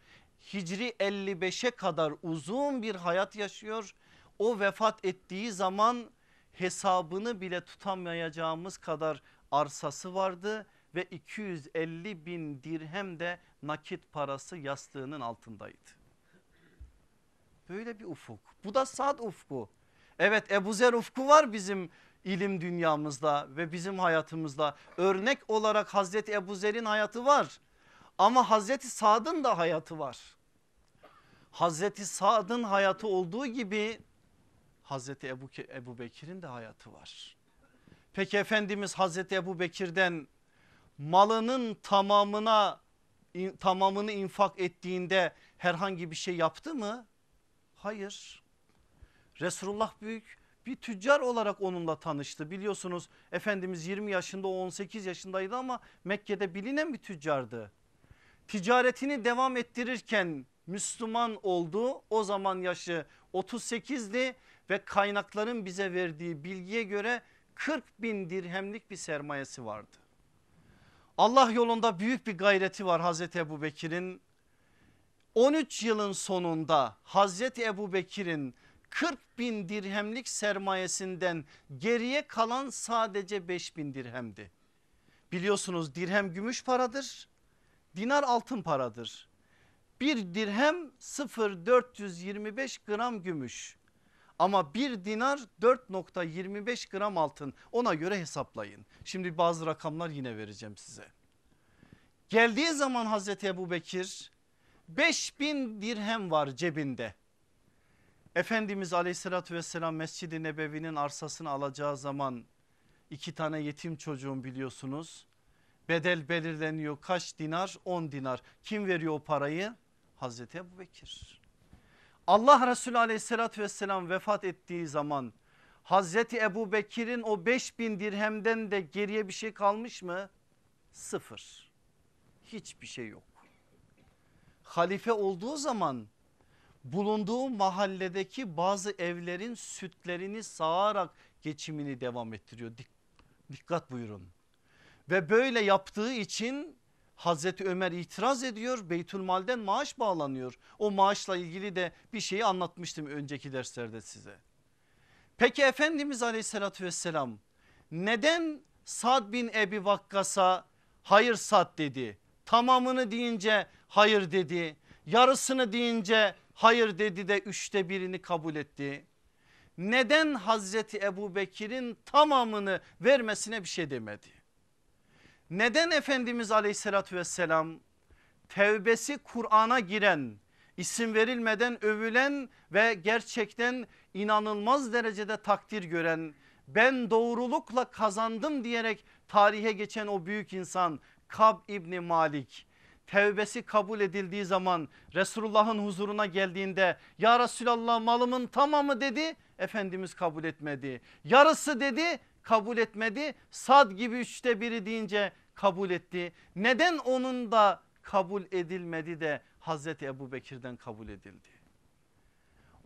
Hicri 55'e kadar uzun bir hayat yaşıyor. O vefat ettiği zaman hesabını bile tutamayacağımız kadar arsası vardı ve 250 bin dirhem de nakit parası yastığının altındaydı. Böyle bir ufuk. Bu da Sad ufku. Evet Ebu Zer ufku var bizim ilim dünyamızda ve bizim hayatımızda. Örnek olarak Hazreti Ebu Zer'in hayatı var. Ama Hazreti Sad'ın da hayatı var. Hazreti Sad'ın hayatı olduğu gibi Hazreti Ebu, Ebu Bekir'in de hayatı var. Peki Efendimiz Hazreti Ebu Bekir'den malının tamamına tamamını infak ettiğinde herhangi bir şey yaptı mı? Hayır. Resulullah büyük bir tüccar olarak onunla tanıştı. Biliyorsunuz Efendimiz 20 yaşında o 18 yaşındaydı ama Mekke'de bilinen bir tüccardı. Ticaretini devam ettirirken Müslüman oldu. O zaman yaşı 38'di ve kaynakların bize verdiği bilgiye göre 40 bin dirhemlik bir sermayesi vardı. Allah yolunda büyük bir gayreti var Hazreti Ebu Bekir'in. 13 yılın sonunda Hazreti Ebu Bekir'in 40 bin dirhemlik sermayesinden geriye kalan sadece 5 bin dirhemdi. Biliyorsunuz dirhem gümüş paradır, dinar altın paradır. Bir dirhem 0,425 gram gümüş. Ama bir dinar 4.25 gram altın ona göre hesaplayın. Şimdi bazı rakamlar yine vereceğim size. Geldiği zaman Hazreti Ebu Bekir 5000 dirhem var cebinde. Efendimiz aleyhissalatü vesselam Mescid-i Nebevi'nin arsasını alacağı zaman iki tane yetim çocuğun biliyorsunuz. Bedel belirleniyor kaç dinar 10 dinar kim veriyor o parayı? Hazreti Ebu Bekir. Allah Resulü aleyhissalatü vesselam vefat ettiği zaman Hazreti Ebu Bekir'in o 5000 dirhemden de geriye bir şey kalmış mı? Sıfır. Hiçbir şey yok. Halife olduğu zaman bulunduğu mahalledeki bazı evlerin sütlerini sağarak geçimini devam ettiriyor. Dikkat buyurun. Ve böyle yaptığı için Hazreti Ömer itiraz ediyor Beytülmal'den maaş bağlanıyor. O maaşla ilgili de bir şeyi anlatmıştım önceki derslerde size. Peki Efendimiz aleyhissalatü vesselam neden Sad bin Ebi Vakkas'a hayır Sad dedi. Tamamını deyince hayır dedi. Yarısını deyince hayır dedi de üçte birini kabul etti. Neden Hazreti Ebu Bekir'in tamamını vermesine bir şey demedi? Neden Efendimiz aleyhissalatü vesselam tevbesi Kur'an'a giren isim verilmeden övülen ve gerçekten inanılmaz derecede takdir gören ben doğrulukla kazandım diyerek tarihe geçen o büyük insan Kab İbni Malik tevbesi kabul edildiği zaman Resulullah'ın huzuruna geldiğinde ya Resulallah malımın tamamı dedi Efendimiz kabul etmedi. Yarısı dedi kabul etmedi. Sad gibi üçte biri deyince kabul etti. Neden onun da kabul edilmedi de Hazreti Ebu Bekir'den kabul edildi?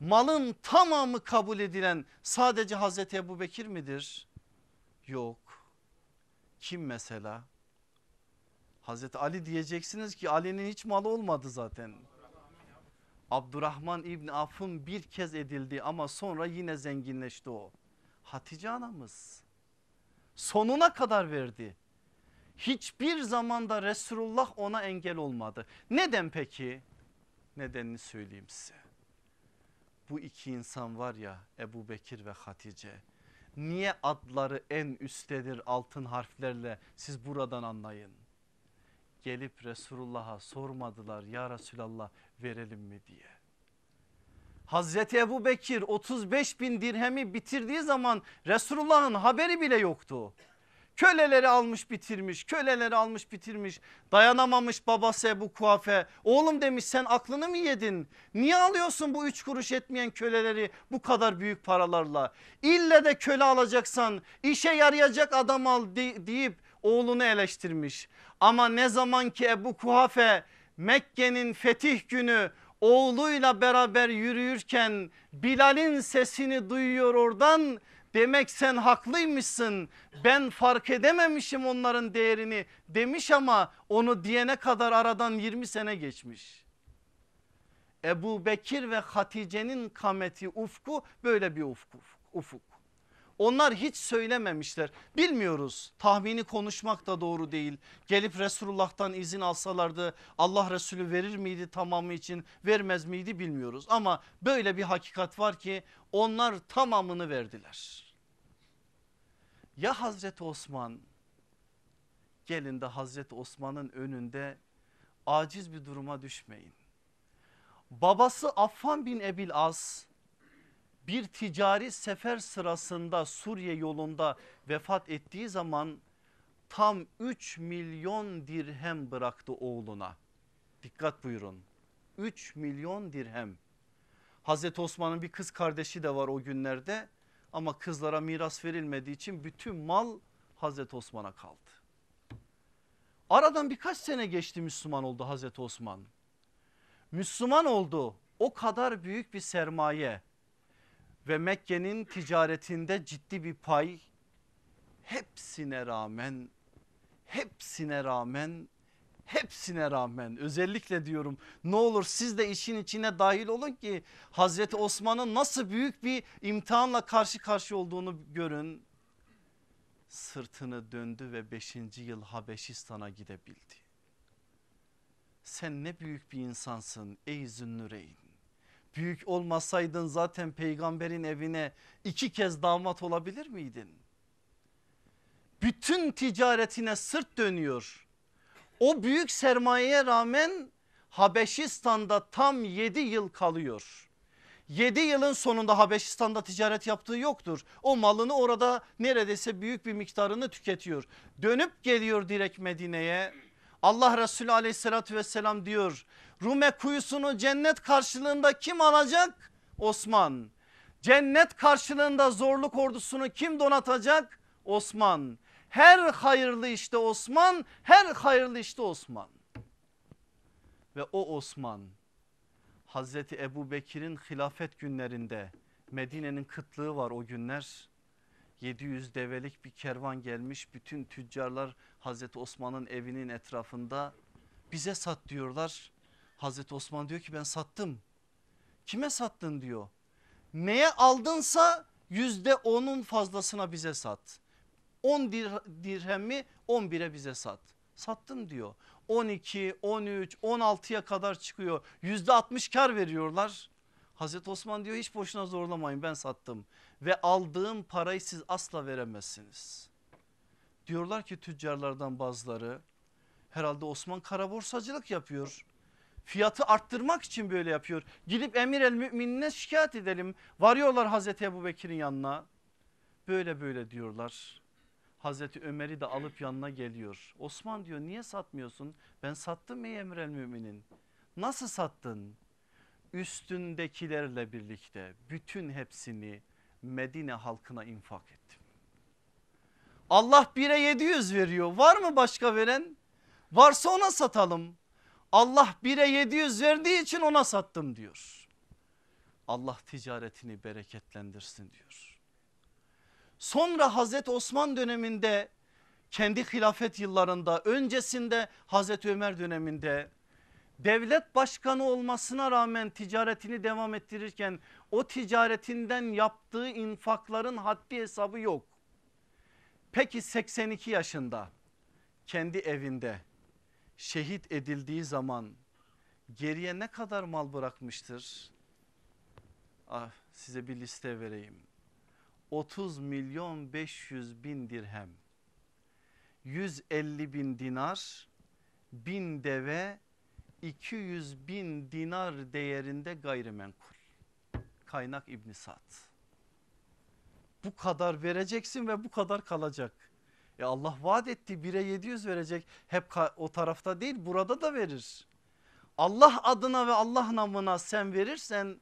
Malın tamamı kabul edilen sadece Hazreti Ebu Bekir midir? Yok. Kim mesela? Hazreti Ali diyeceksiniz ki Ali'nin hiç malı olmadı zaten. Abdurrahman İbni Af'ın bir kez edildi ama sonra yine zenginleşti o. Hatice anamız sonuna kadar verdi. Hiçbir zamanda Resulullah ona engel olmadı. Neden peki? Nedenini söyleyeyim size. Bu iki insan var ya Ebu Bekir ve Hatice. Niye adları en üsttedir altın harflerle siz buradan anlayın. Gelip Resulullah'a sormadılar ya Resulallah verelim mi? diye. Hazreti Ebu Bekir 35 bin dirhemi bitirdiği zaman Resulullah'ın haberi bile yoktu. Köleleri almış bitirmiş köleleri almış bitirmiş. Dayanamamış babası Ebu Kuafe. Oğlum demiş sen aklını mı yedin? Niye alıyorsun bu üç kuruş etmeyen köleleri bu kadar büyük paralarla? İlle de köle alacaksan işe yarayacak adam al deyip oğlunu eleştirmiş ama ne zaman ki Ebu Kuhafe Mekke'nin fetih günü oğluyla beraber yürüyürken Bilal'in sesini duyuyor oradan demek sen haklıymışsın ben fark edememişim onların değerini demiş ama onu diyene kadar aradan 20 sene geçmiş. Ebu Bekir ve Hatice'nin kameti ufku böyle bir ufku, ufuk. Onlar hiç söylememişler. Bilmiyoruz. Tahmini konuşmak da doğru değil. Gelip Resulullah'tan izin alsalardı Allah Resulü verir miydi tamamı için vermez miydi bilmiyoruz. Ama böyle bir hakikat var ki onlar tamamını verdiler. Ya Hazreti Osman gelin de Hazreti Osman'ın önünde aciz bir duruma düşmeyin. Babası Affan bin Ebil As bir ticari sefer sırasında Suriye yolunda vefat ettiği zaman tam 3 milyon dirhem bıraktı oğluna. Dikkat buyurun 3 milyon dirhem. Hazreti Osman'ın bir kız kardeşi de var o günlerde ama kızlara miras verilmediği için bütün mal Hazreti Osman'a kaldı. Aradan birkaç sene geçti Müslüman oldu Hazreti Osman. Müslüman oldu o kadar büyük bir sermaye ve Mekke'nin ticaretinde ciddi bir pay hepsine rağmen hepsine rağmen hepsine rağmen özellikle diyorum ne olur siz de işin içine dahil olun ki Hazreti Osman'ın nasıl büyük bir imtihanla karşı karşı olduğunu görün. Sırtını döndü ve 5. yıl Habeşistan'a gidebildi. Sen ne büyük bir insansın ey Zünnüreyn. Büyük olmasaydın zaten peygamberin evine iki kez damat olabilir miydin? Bütün ticaretine sırt dönüyor. O büyük sermayeye rağmen Habeşistan'da tam 7 yıl kalıyor. 7 yılın sonunda Habeşistan'da ticaret yaptığı yoktur. O malını orada neredeyse büyük bir miktarını tüketiyor. Dönüp geliyor direkt Medine'ye. Allah Resulü aleyhissalatü vesselam diyor Rume kuyusunu cennet karşılığında kim alacak? Osman. Cennet karşılığında zorluk ordusunu kim donatacak? Osman. Her hayırlı işte Osman, her hayırlı işte Osman. Ve o Osman Hazreti Ebu Bekir'in hilafet günlerinde Medine'nin kıtlığı var o günler. 700 develik bir kervan gelmiş bütün tüccarlar Hazreti Osman'ın evinin etrafında bize sat diyorlar. Hazreti Osman diyor ki ben sattım. Kime sattın diyor. Neye aldınsa yüzde onun fazlasına bize sat. 10 dir dirhemi 11'e bize sat. Sattım diyor. 12, 13, 16'ya kadar çıkıyor. Yüzde 60 kar veriyorlar. Hazreti Osman diyor hiç boşuna zorlamayın ben sattım. Ve aldığım parayı siz asla veremezsiniz. Diyorlar ki tüccarlardan bazıları herhalde Osman kara borsacılık yapıyor. Fiyatı arttırmak için böyle yapıyor. Gidip emir el müminine şikayet edelim. Varıyorlar Hazreti Ebu Bekir'in yanına. Böyle böyle diyorlar. Hazreti Ömer'i de alıp yanına geliyor. Osman diyor niye satmıyorsun? Ben sattım ey emir el müminin. Nasıl sattın? Üstündekilerle birlikte bütün hepsini Medine halkına infak ettim. Allah 1'e 700 veriyor. Var mı başka veren? Varsa ona satalım. Allah 1'e 700 verdiği için ona sattım diyor. Allah ticaretini bereketlendirsin diyor. Sonra Hazreti Osman döneminde kendi hilafet yıllarında öncesinde Hazreti Ömer döneminde devlet başkanı olmasına rağmen ticaretini devam ettirirken o ticaretinden yaptığı infakların haddi hesabı yok. Peki 82 yaşında kendi evinde şehit edildiği zaman geriye ne kadar mal bırakmıştır? Ah size bir liste vereyim. 30 milyon 500 bin dirhem, 150 bin dinar, bin deve, 200 bin dinar değerinde gayrimenkul. Kaynak İbn Sad. Bu kadar vereceksin ve bu kadar kalacak. E Allah vaat etti 1'e 700 verecek. Hep o tarafta değil burada da verir. Allah adına ve Allah namına sen verirsen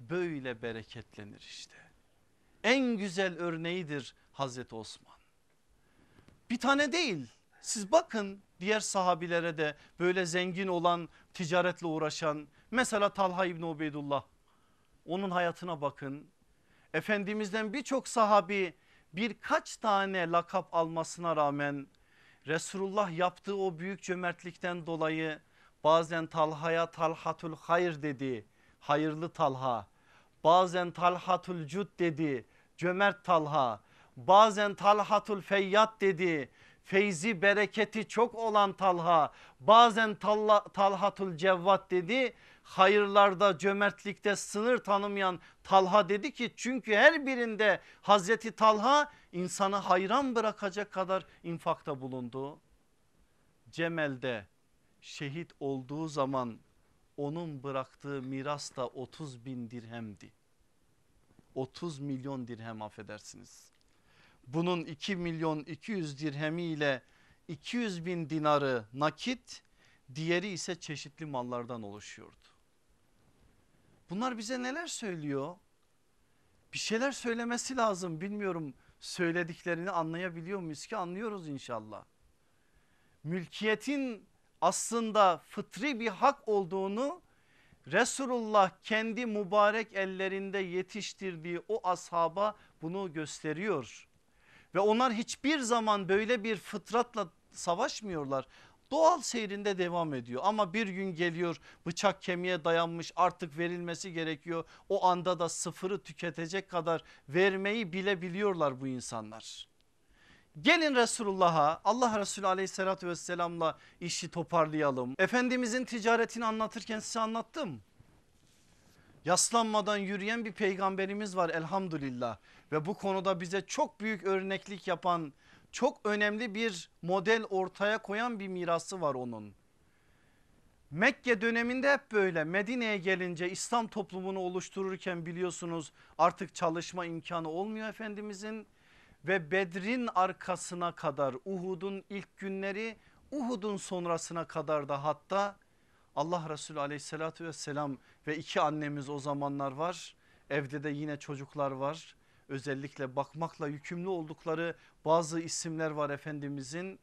böyle bereketlenir işte. En güzel örneğidir Hazreti Osman. Bir tane değil siz bakın diğer sahabilere de böyle zengin olan ticaretle uğraşan mesela Talha İbni Ubeydullah onun hayatına bakın. Efendimizden birçok sahabi birkaç tane lakap almasına rağmen Resulullah yaptığı o büyük cömertlikten dolayı Bazen Talha'ya Talhatul Hayır dedi. Hayırlı Talha. Bazen Talhatul Cud dedi. Cömert Talha. Bazen Talhatul Feyyat dedi. Feyzi bereketi çok olan Talha. Bazen Talha, Talhatul Cevvat dedi. Hayırlarda cömertlikte sınır tanımayan Talha dedi ki çünkü her birinde Hazreti Talha insanı hayran bırakacak kadar infakta bulundu. Cemel'de şehit olduğu zaman onun bıraktığı miras da 30 bin dirhemdi. 30 milyon dirhem affedersiniz. Bunun 2 milyon 200 dirhemi ile 200 bin dinarı nakit diğeri ise çeşitli mallardan oluşuyordu. Bunlar bize neler söylüyor? Bir şeyler söylemesi lazım bilmiyorum söylediklerini anlayabiliyor muyuz ki anlıyoruz inşallah. Mülkiyetin aslında fıtri bir hak olduğunu Resulullah kendi mübarek ellerinde yetiştirdiği o ashaba bunu gösteriyor. Ve onlar hiçbir zaman böyle bir fıtratla savaşmıyorlar. Doğal seyrinde devam ediyor ama bir gün geliyor bıçak kemiğe dayanmış artık verilmesi gerekiyor. O anda da sıfırı tüketecek kadar vermeyi bilebiliyorlar bu insanlar. Gelin Resulullah'a Allah Resulü aleyhissalatü vesselamla işi toparlayalım. Efendimizin ticaretini anlatırken size anlattım. Yaslanmadan yürüyen bir peygamberimiz var elhamdülillah. Ve bu konuda bize çok büyük örneklik yapan çok önemli bir model ortaya koyan bir mirası var onun. Mekke döneminde hep böyle Medine'ye gelince İslam toplumunu oluştururken biliyorsunuz artık çalışma imkanı olmuyor Efendimizin ve Bedrin arkasına kadar Uhud'un ilk günleri Uhud'un sonrasına kadar da hatta Allah Resulü aleyhissalatü vesselam ve iki annemiz o zamanlar var. Evde de yine çocuklar var. Özellikle bakmakla yükümlü oldukları bazı isimler var Efendimizin.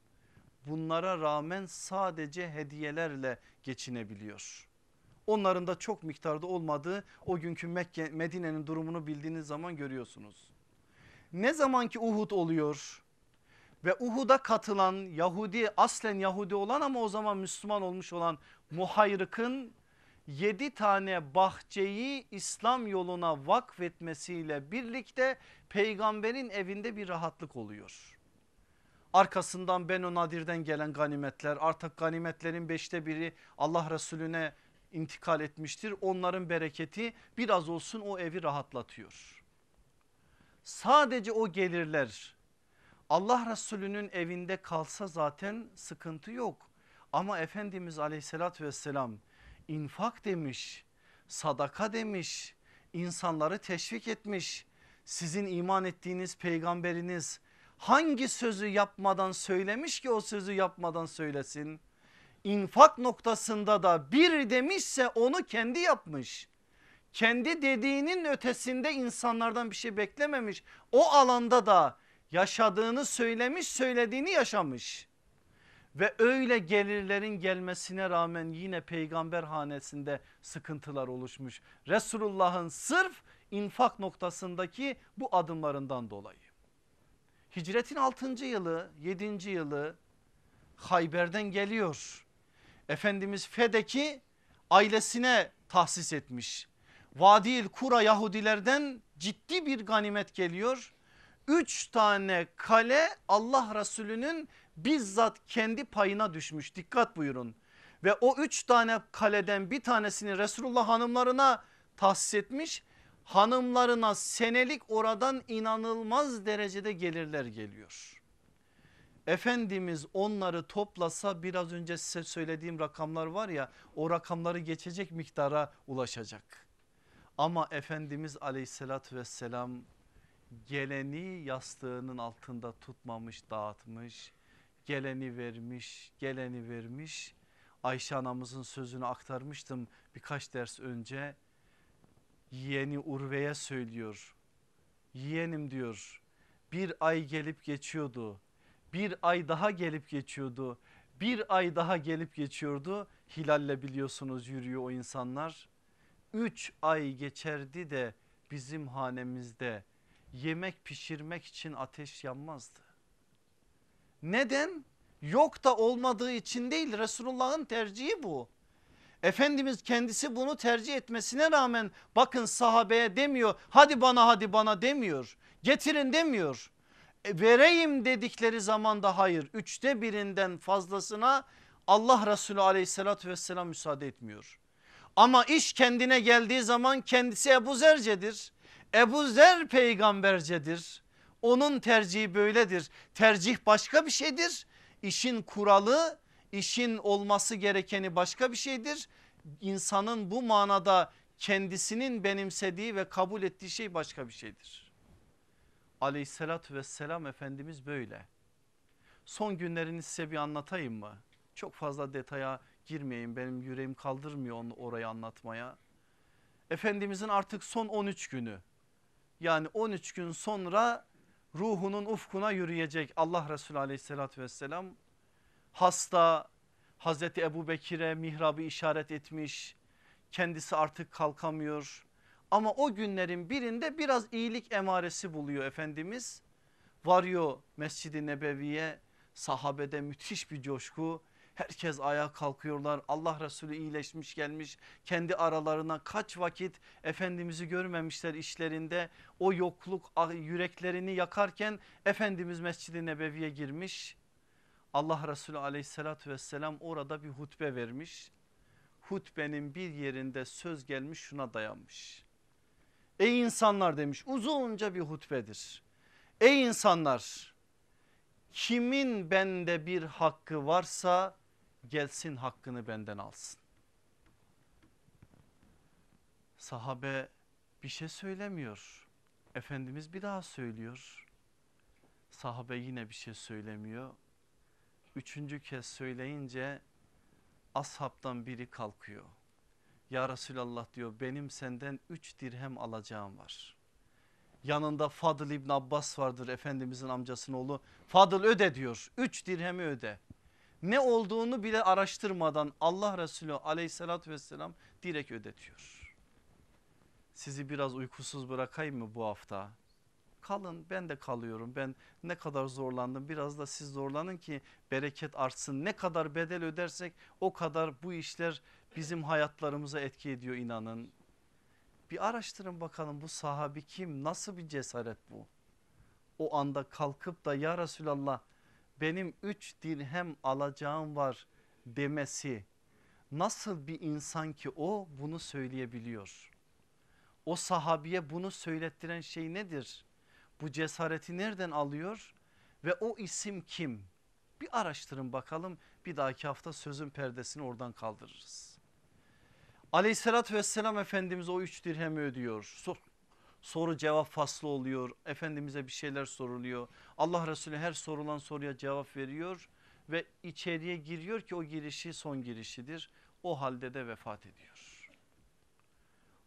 Bunlara rağmen sadece hediyelerle geçinebiliyor. Onların da çok miktarda olmadığı o günkü Mekke Medine'nin durumunu bildiğiniz zaman görüyorsunuz. Ne zaman ki Uhud oluyor ve Uhud'a katılan Yahudi aslen Yahudi olan ama o zaman Müslüman olmuş olan Muhayrık'ın 7 tane bahçeyi İslam yoluna vakfetmesiyle birlikte peygamberin evinde bir rahatlık oluyor. Arkasından Benu Nadir'den gelen ganimetler artık ganimetlerin beşte biri Allah Resulüne intikal etmiştir. Onların bereketi biraz olsun o evi rahatlatıyor. Sadece o gelirler Allah Resulü'nün evinde kalsa zaten sıkıntı yok. Ama Efendimiz aleyhissalatü vesselam infak demiş, sadaka demiş, insanları teşvik etmiş. Sizin iman ettiğiniz peygamberiniz hangi sözü yapmadan söylemiş ki o sözü yapmadan söylesin? İnfak noktasında da bir demişse onu kendi yapmış. Kendi dediğinin ötesinde insanlardan bir şey beklememiş. O alanda da yaşadığını söylemiş söylediğini yaşamış. Ve öyle gelirlerin gelmesine rağmen yine peygamber hanesinde sıkıntılar oluşmuş. Resulullah'ın sırf infak noktasındaki bu adımlarından dolayı. Hicretin 6. yılı 7. yılı Hayber'den geliyor. Efendimiz Fedek'i ailesine tahsis etmiş. Vadil Kura Yahudilerden ciddi bir ganimet geliyor. Üç tane kale Allah Resulü'nün bizzat kendi payına düşmüş dikkat buyurun. Ve o üç tane kaleden bir tanesini Resulullah hanımlarına tahsis etmiş. Hanımlarına senelik oradan inanılmaz derecede gelirler geliyor. Efendimiz onları toplasa biraz önce size söylediğim rakamlar var ya o rakamları geçecek miktara ulaşacak. Ama Efendimiz aleyhissalatü vesselam geleni yastığının altında tutmamış dağıtmış geleni vermiş geleni vermiş. Ayşe anamızın sözünü aktarmıştım birkaç ders önce. Yeğeni Urve'ye söylüyor. Yeğenim diyor bir ay gelip geçiyordu. Bir ay daha gelip geçiyordu. Bir ay daha gelip geçiyordu. Hilalle biliyorsunuz yürüyor o insanlar. Üç ay geçerdi de bizim hanemizde yemek pişirmek için ateş yanmazdı. Neden? Yok da olmadığı için değil Resulullah'ın tercihi bu. Efendimiz kendisi bunu tercih etmesine rağmen bakın sahabeye demiyor hadi bana hadi bana demiyor getirin demiyor. E, vereyim dedikleri zaman da hayır üçte birinden fazlasına Allah Resulü aleyhissalatü vesselam müsaade etmiyor. Ama iş kendine geldiği zaman kendisi Ebu Zerce'dir. Ebu Zer peygambercedir. Onun tercihi böyledir. Tercih başka bir şeydir. İşin kuralı, işin olması gerekeni başka bir şeydir. İnsanın bu manada kendisinin benimsediği ve kabul ettiği şey başka bir şeydir. Aleyhissalatü vesselam Efendimiz böyle. Son günlerini size bir anlatayım mı? Çok fazla detaya girmeyeyim benim yüreğim kaldırmıyor onu orayı anlatmaya. Efendimizin artık son 13 günü yani 13 gün sonra ruhunun ufkuna yürüyecek Allah Resulü aleyhissalatü vesselam. Hasta Hazreti Ebu Bekir'e mihrabı işaret etmiş kendisi artık kalkamıyor. Ama o günlerin birinde biraz iyilik emaresi buluyor Efendimiz. Varıyor Mescid-i Nebevi'ye sahabede müthiş bir coşku Herkes ayağa kalkıyorlar. Allah Resulü iyileşmiş gelmiş. Kendi aralarına kaç vakit Efendimiz'i görmemişler işlerinde. O yokluk ah, yüreklerini yakarken Efendimiz Mescid-i Nebevi'ye girmiş. Allah Resulü aleyhissalatü vesselam orada bir hutbe vermiş. Hutbenin bir yerinde söz gelmiş şuna dayanmış. Ey insanlar demiş uzunca bir hutbedir. Ey insanlar kimin bende bir hakkı varsa gelsin hakkını benden alsın. Sahabe bir şey söylemiyor. Efendimiz bir daha söylüyor. Sahabe yine bir şey söylemiyor. Üçüncü kez söyleyince ashabtan biri kalkıyor. Ya Resulallah diyor benim senden üç dirhem alacağım var. Yanında Fadıl İbn Abbas vardır Efendimizin amcasının oğlu. Fadıl öde diyor. Üç dirhemi öde ne olduğunu bile araştırmadan Allah Resulü aleyhissalatü vesselam direkt ödetiyor. Sizi biraz uykusuz bırakayım mı bu hafta? Kalın ben de kalıyorum ben ne kadar zorlandım biraz da siz zorlanın ki bereket artsın. Ne kadar bedel ödersek o kadar bu işler bizim hayatlarımıza etki ediyor inanın. Bir araştırın bakalım bu sahabi kim nasıl bir cesaret bu? O anda kalkıp da ya Resulallah benim üç dirhem alacağım var demesi nasıl bir insan ki o bunu söyleyebiliyor? O sahabiye bunu söylettiren şey nedir? Bu cesareti nereden alıyor ve o isim kim? Bir araştırın bakalım bir dahaki hafta sözün perdesini oradan kaldırırız. Aleyhissalatü vesselam Efendimiz o üç dirhemi ödüyor. Sor, soru cevap faslı oluyor. Efendimiz'e bir şeyler soruluyor. Allah Resulü her sorulan soruya cevap veriyor ve içeriye giriyor ki o girişi son girişidir. O halde de vefat ediyor.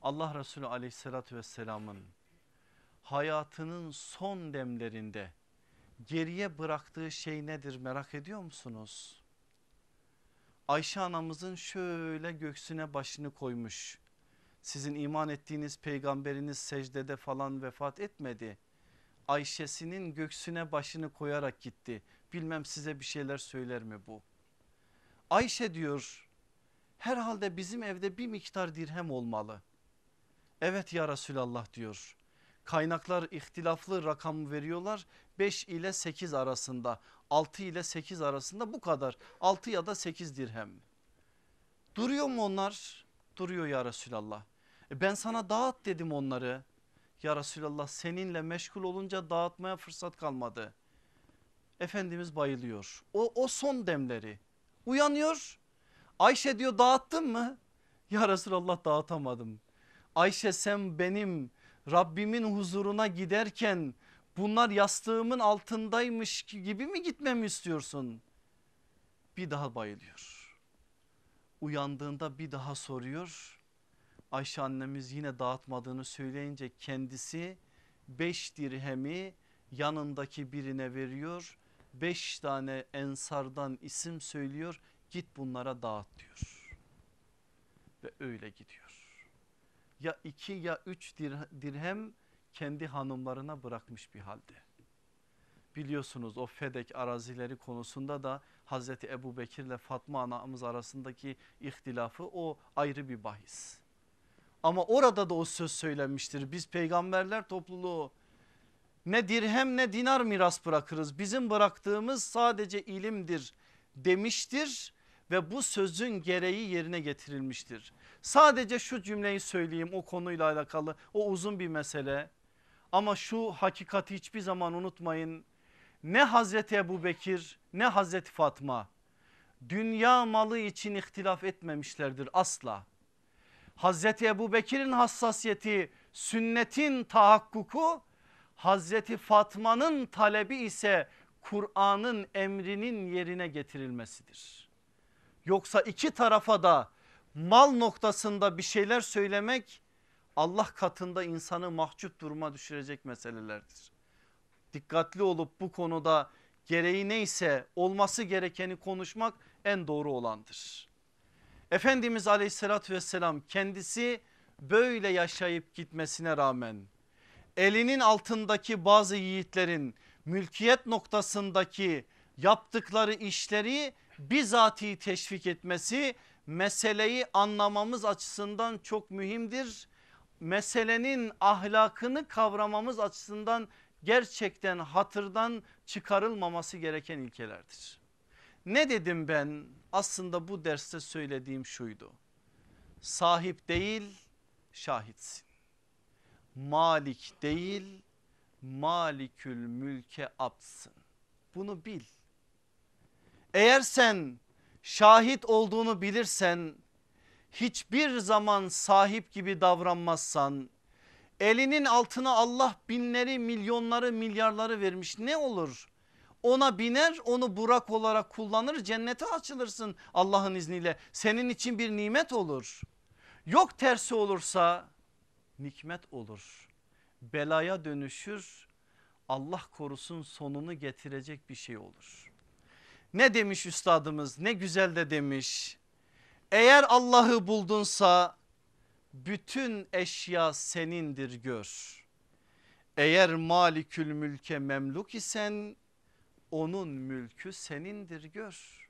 Allah Resulü aleyhissalatü vesselamın hayatının son demlerinde geriye bıraktığı şey nedir merak ediyor musunuz? Ayşe anamızın şöyle göksüne başını koymuş sizin iman ettiğiniz peygamberiniz secdede falan vefat etmedi. Ayşe'sinin göksüne başını koyarak gitti. Bilmem size bir şeyler söyler mi bu? Ayşe diyor herhalde bizim evde bir miktar dirhem olmalı. Evet ya Resulallah diyor. Kaynaklar ihtilaflı rakam veriyorlar 5 ile 8 arasında 6 ile 8 arasında bu kadar 6 ya da 8 dirhem. Duruyor mu onlar? Duruyor ya Resulallah. E ben sana dağıt dedim onları. Ya Resulallah seninle meşgul olunca dağıtmaya fırsat kalmadı. Efendimiz bayılıyor. O, o son demleri uyanıyor. Ayşe diyor dağıttın mı? Ya Resulallah dağıtamadım. Ayşe sen benim Rabbimin huzuruna giderken bunlar yastığımın altındaymış gibi mi gitmemi istiyorsun? Bir daha bayılıyor. Uyandığında bir daha soruyor. Ayşe annemiz yine dağıtmadığını söyleyince kendisi beş dirhemi yanındaki birine veriyor. Beş tane ensardan isim söylüyor git bunlara dağıt diyor. Ve öyle gidiyor. Ya iki ya üç dirhem kendi hanımlarına bırakmış bir halde. Biliyorsunuz o Fedek arazileri konusunda da Hazreti Ebu Bekir ile Fatma anamız arasındaki ihtilafı o ayrı bir bahis. Ama orada da o söz söylenmiştir. Biz peygamberler topluluğu ne dirhem ne dinar miras bırakırız. Bizim bıraktığımız sadece ilimdir demiştir ve bu sözün gereği yerine getirilmiştir. Sadece şu cümleyi söyleyeyim o konuyla alakalı o uzun bir mesele ama şu hakikati hiçbir zaman unutmayın. Ne Hazreti Ebu ne Hazreti Fatma dünya malı için ihtilaf etmemişlerdir asla. Hazreti Ebu Bekir'in hassasiyeti sünnetin tahakkuku Hazreti Fatma'nın talebi ise Kur'an'ın emrinin yerine getirilmesidir. Yoksa iki tarafa da mal noktasında bir şeyler söylemek Allah katında insanı mahcup duruma düşürecek meselelerdir. Dikkatli olup bu konuda gereği neyse olması gerekeni konuşmak en doğru olandır. Efendimiz aleyhissalatü vesselam kendisi böyle yaşayıp gitmesine rağmen elinin altındaki bazı yiğitlerin mülkiyet noktasındaki yaptıkları işleri bizatihi teşvik etmesi meseleyi anlamamız açısından çok mühimdir. Meselenin ahlakını kavramamız açısından gerçekten hatırdan çıkarılmaması gereken ilkelerdir. Ne dedim ben aslında bu derste söylediğim şuydu. Sahip değil şahitsin. Malik değil malikül mülke absın. Bunu bil. Eğer sen şahit olduğunu bilirsen hiçbir zaman sahip gibi davranmazsan elinin altına Allah binleri milyonları milyarları vermiş ne olur? Ona biner onu burak olarak kullanır cennete açılırsın Allah'ın izniyle senin için bir nimet olur. Yok tersi olursa nikmet olur belaya dönüşür Allah korusun sonunu getirecek bir şey olur. Ne demiş üstadımız ne güzel de demiş. Eğer Allah'ı buldunsa bütün eşya senindir gör. Eğer malikül mülke memluk isen onun mülkü senindir gör.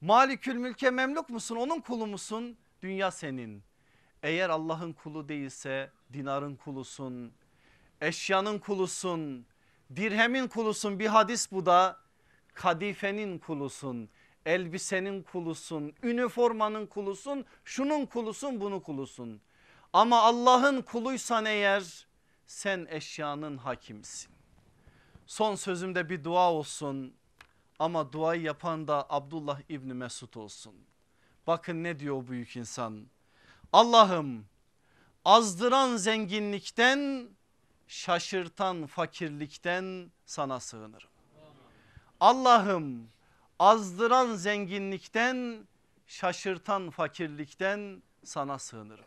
Malikül mülke memluk musun onun kulu musun? Dünya senin. Eğer Allah'ın kulu değilse dinarın kulusun, eşyanın kulusun, dirhemin kulusun bir hadis bu da kadifenin kulusun, elbisenin kulusun, üniformanın kulusun, şunun kulusun bunu kulusun. Ama Allah'ın kuluysan eğer sen eşyanın hakimsin. Son sözümde bir dua olsun ama duayı yapan da Abdullah İbni Mesud olsun. Bakın ne diyor büyük insan. Allah'ım azdıran zenginlikten şaşırtan fakirlikten sana sığınırım. Allah'ım azdıran zenginlikten şaşırtan fakirlikten sana sığınırım.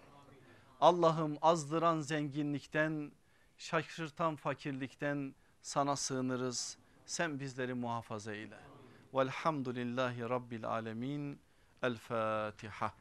Allah'ım azdıran zenginlikten şaşırtan fakirlikten sana sığınırız. Sen bizleri muhafaza eyle. Velhamdülillahi Rabbil Alemin. El Fatiha.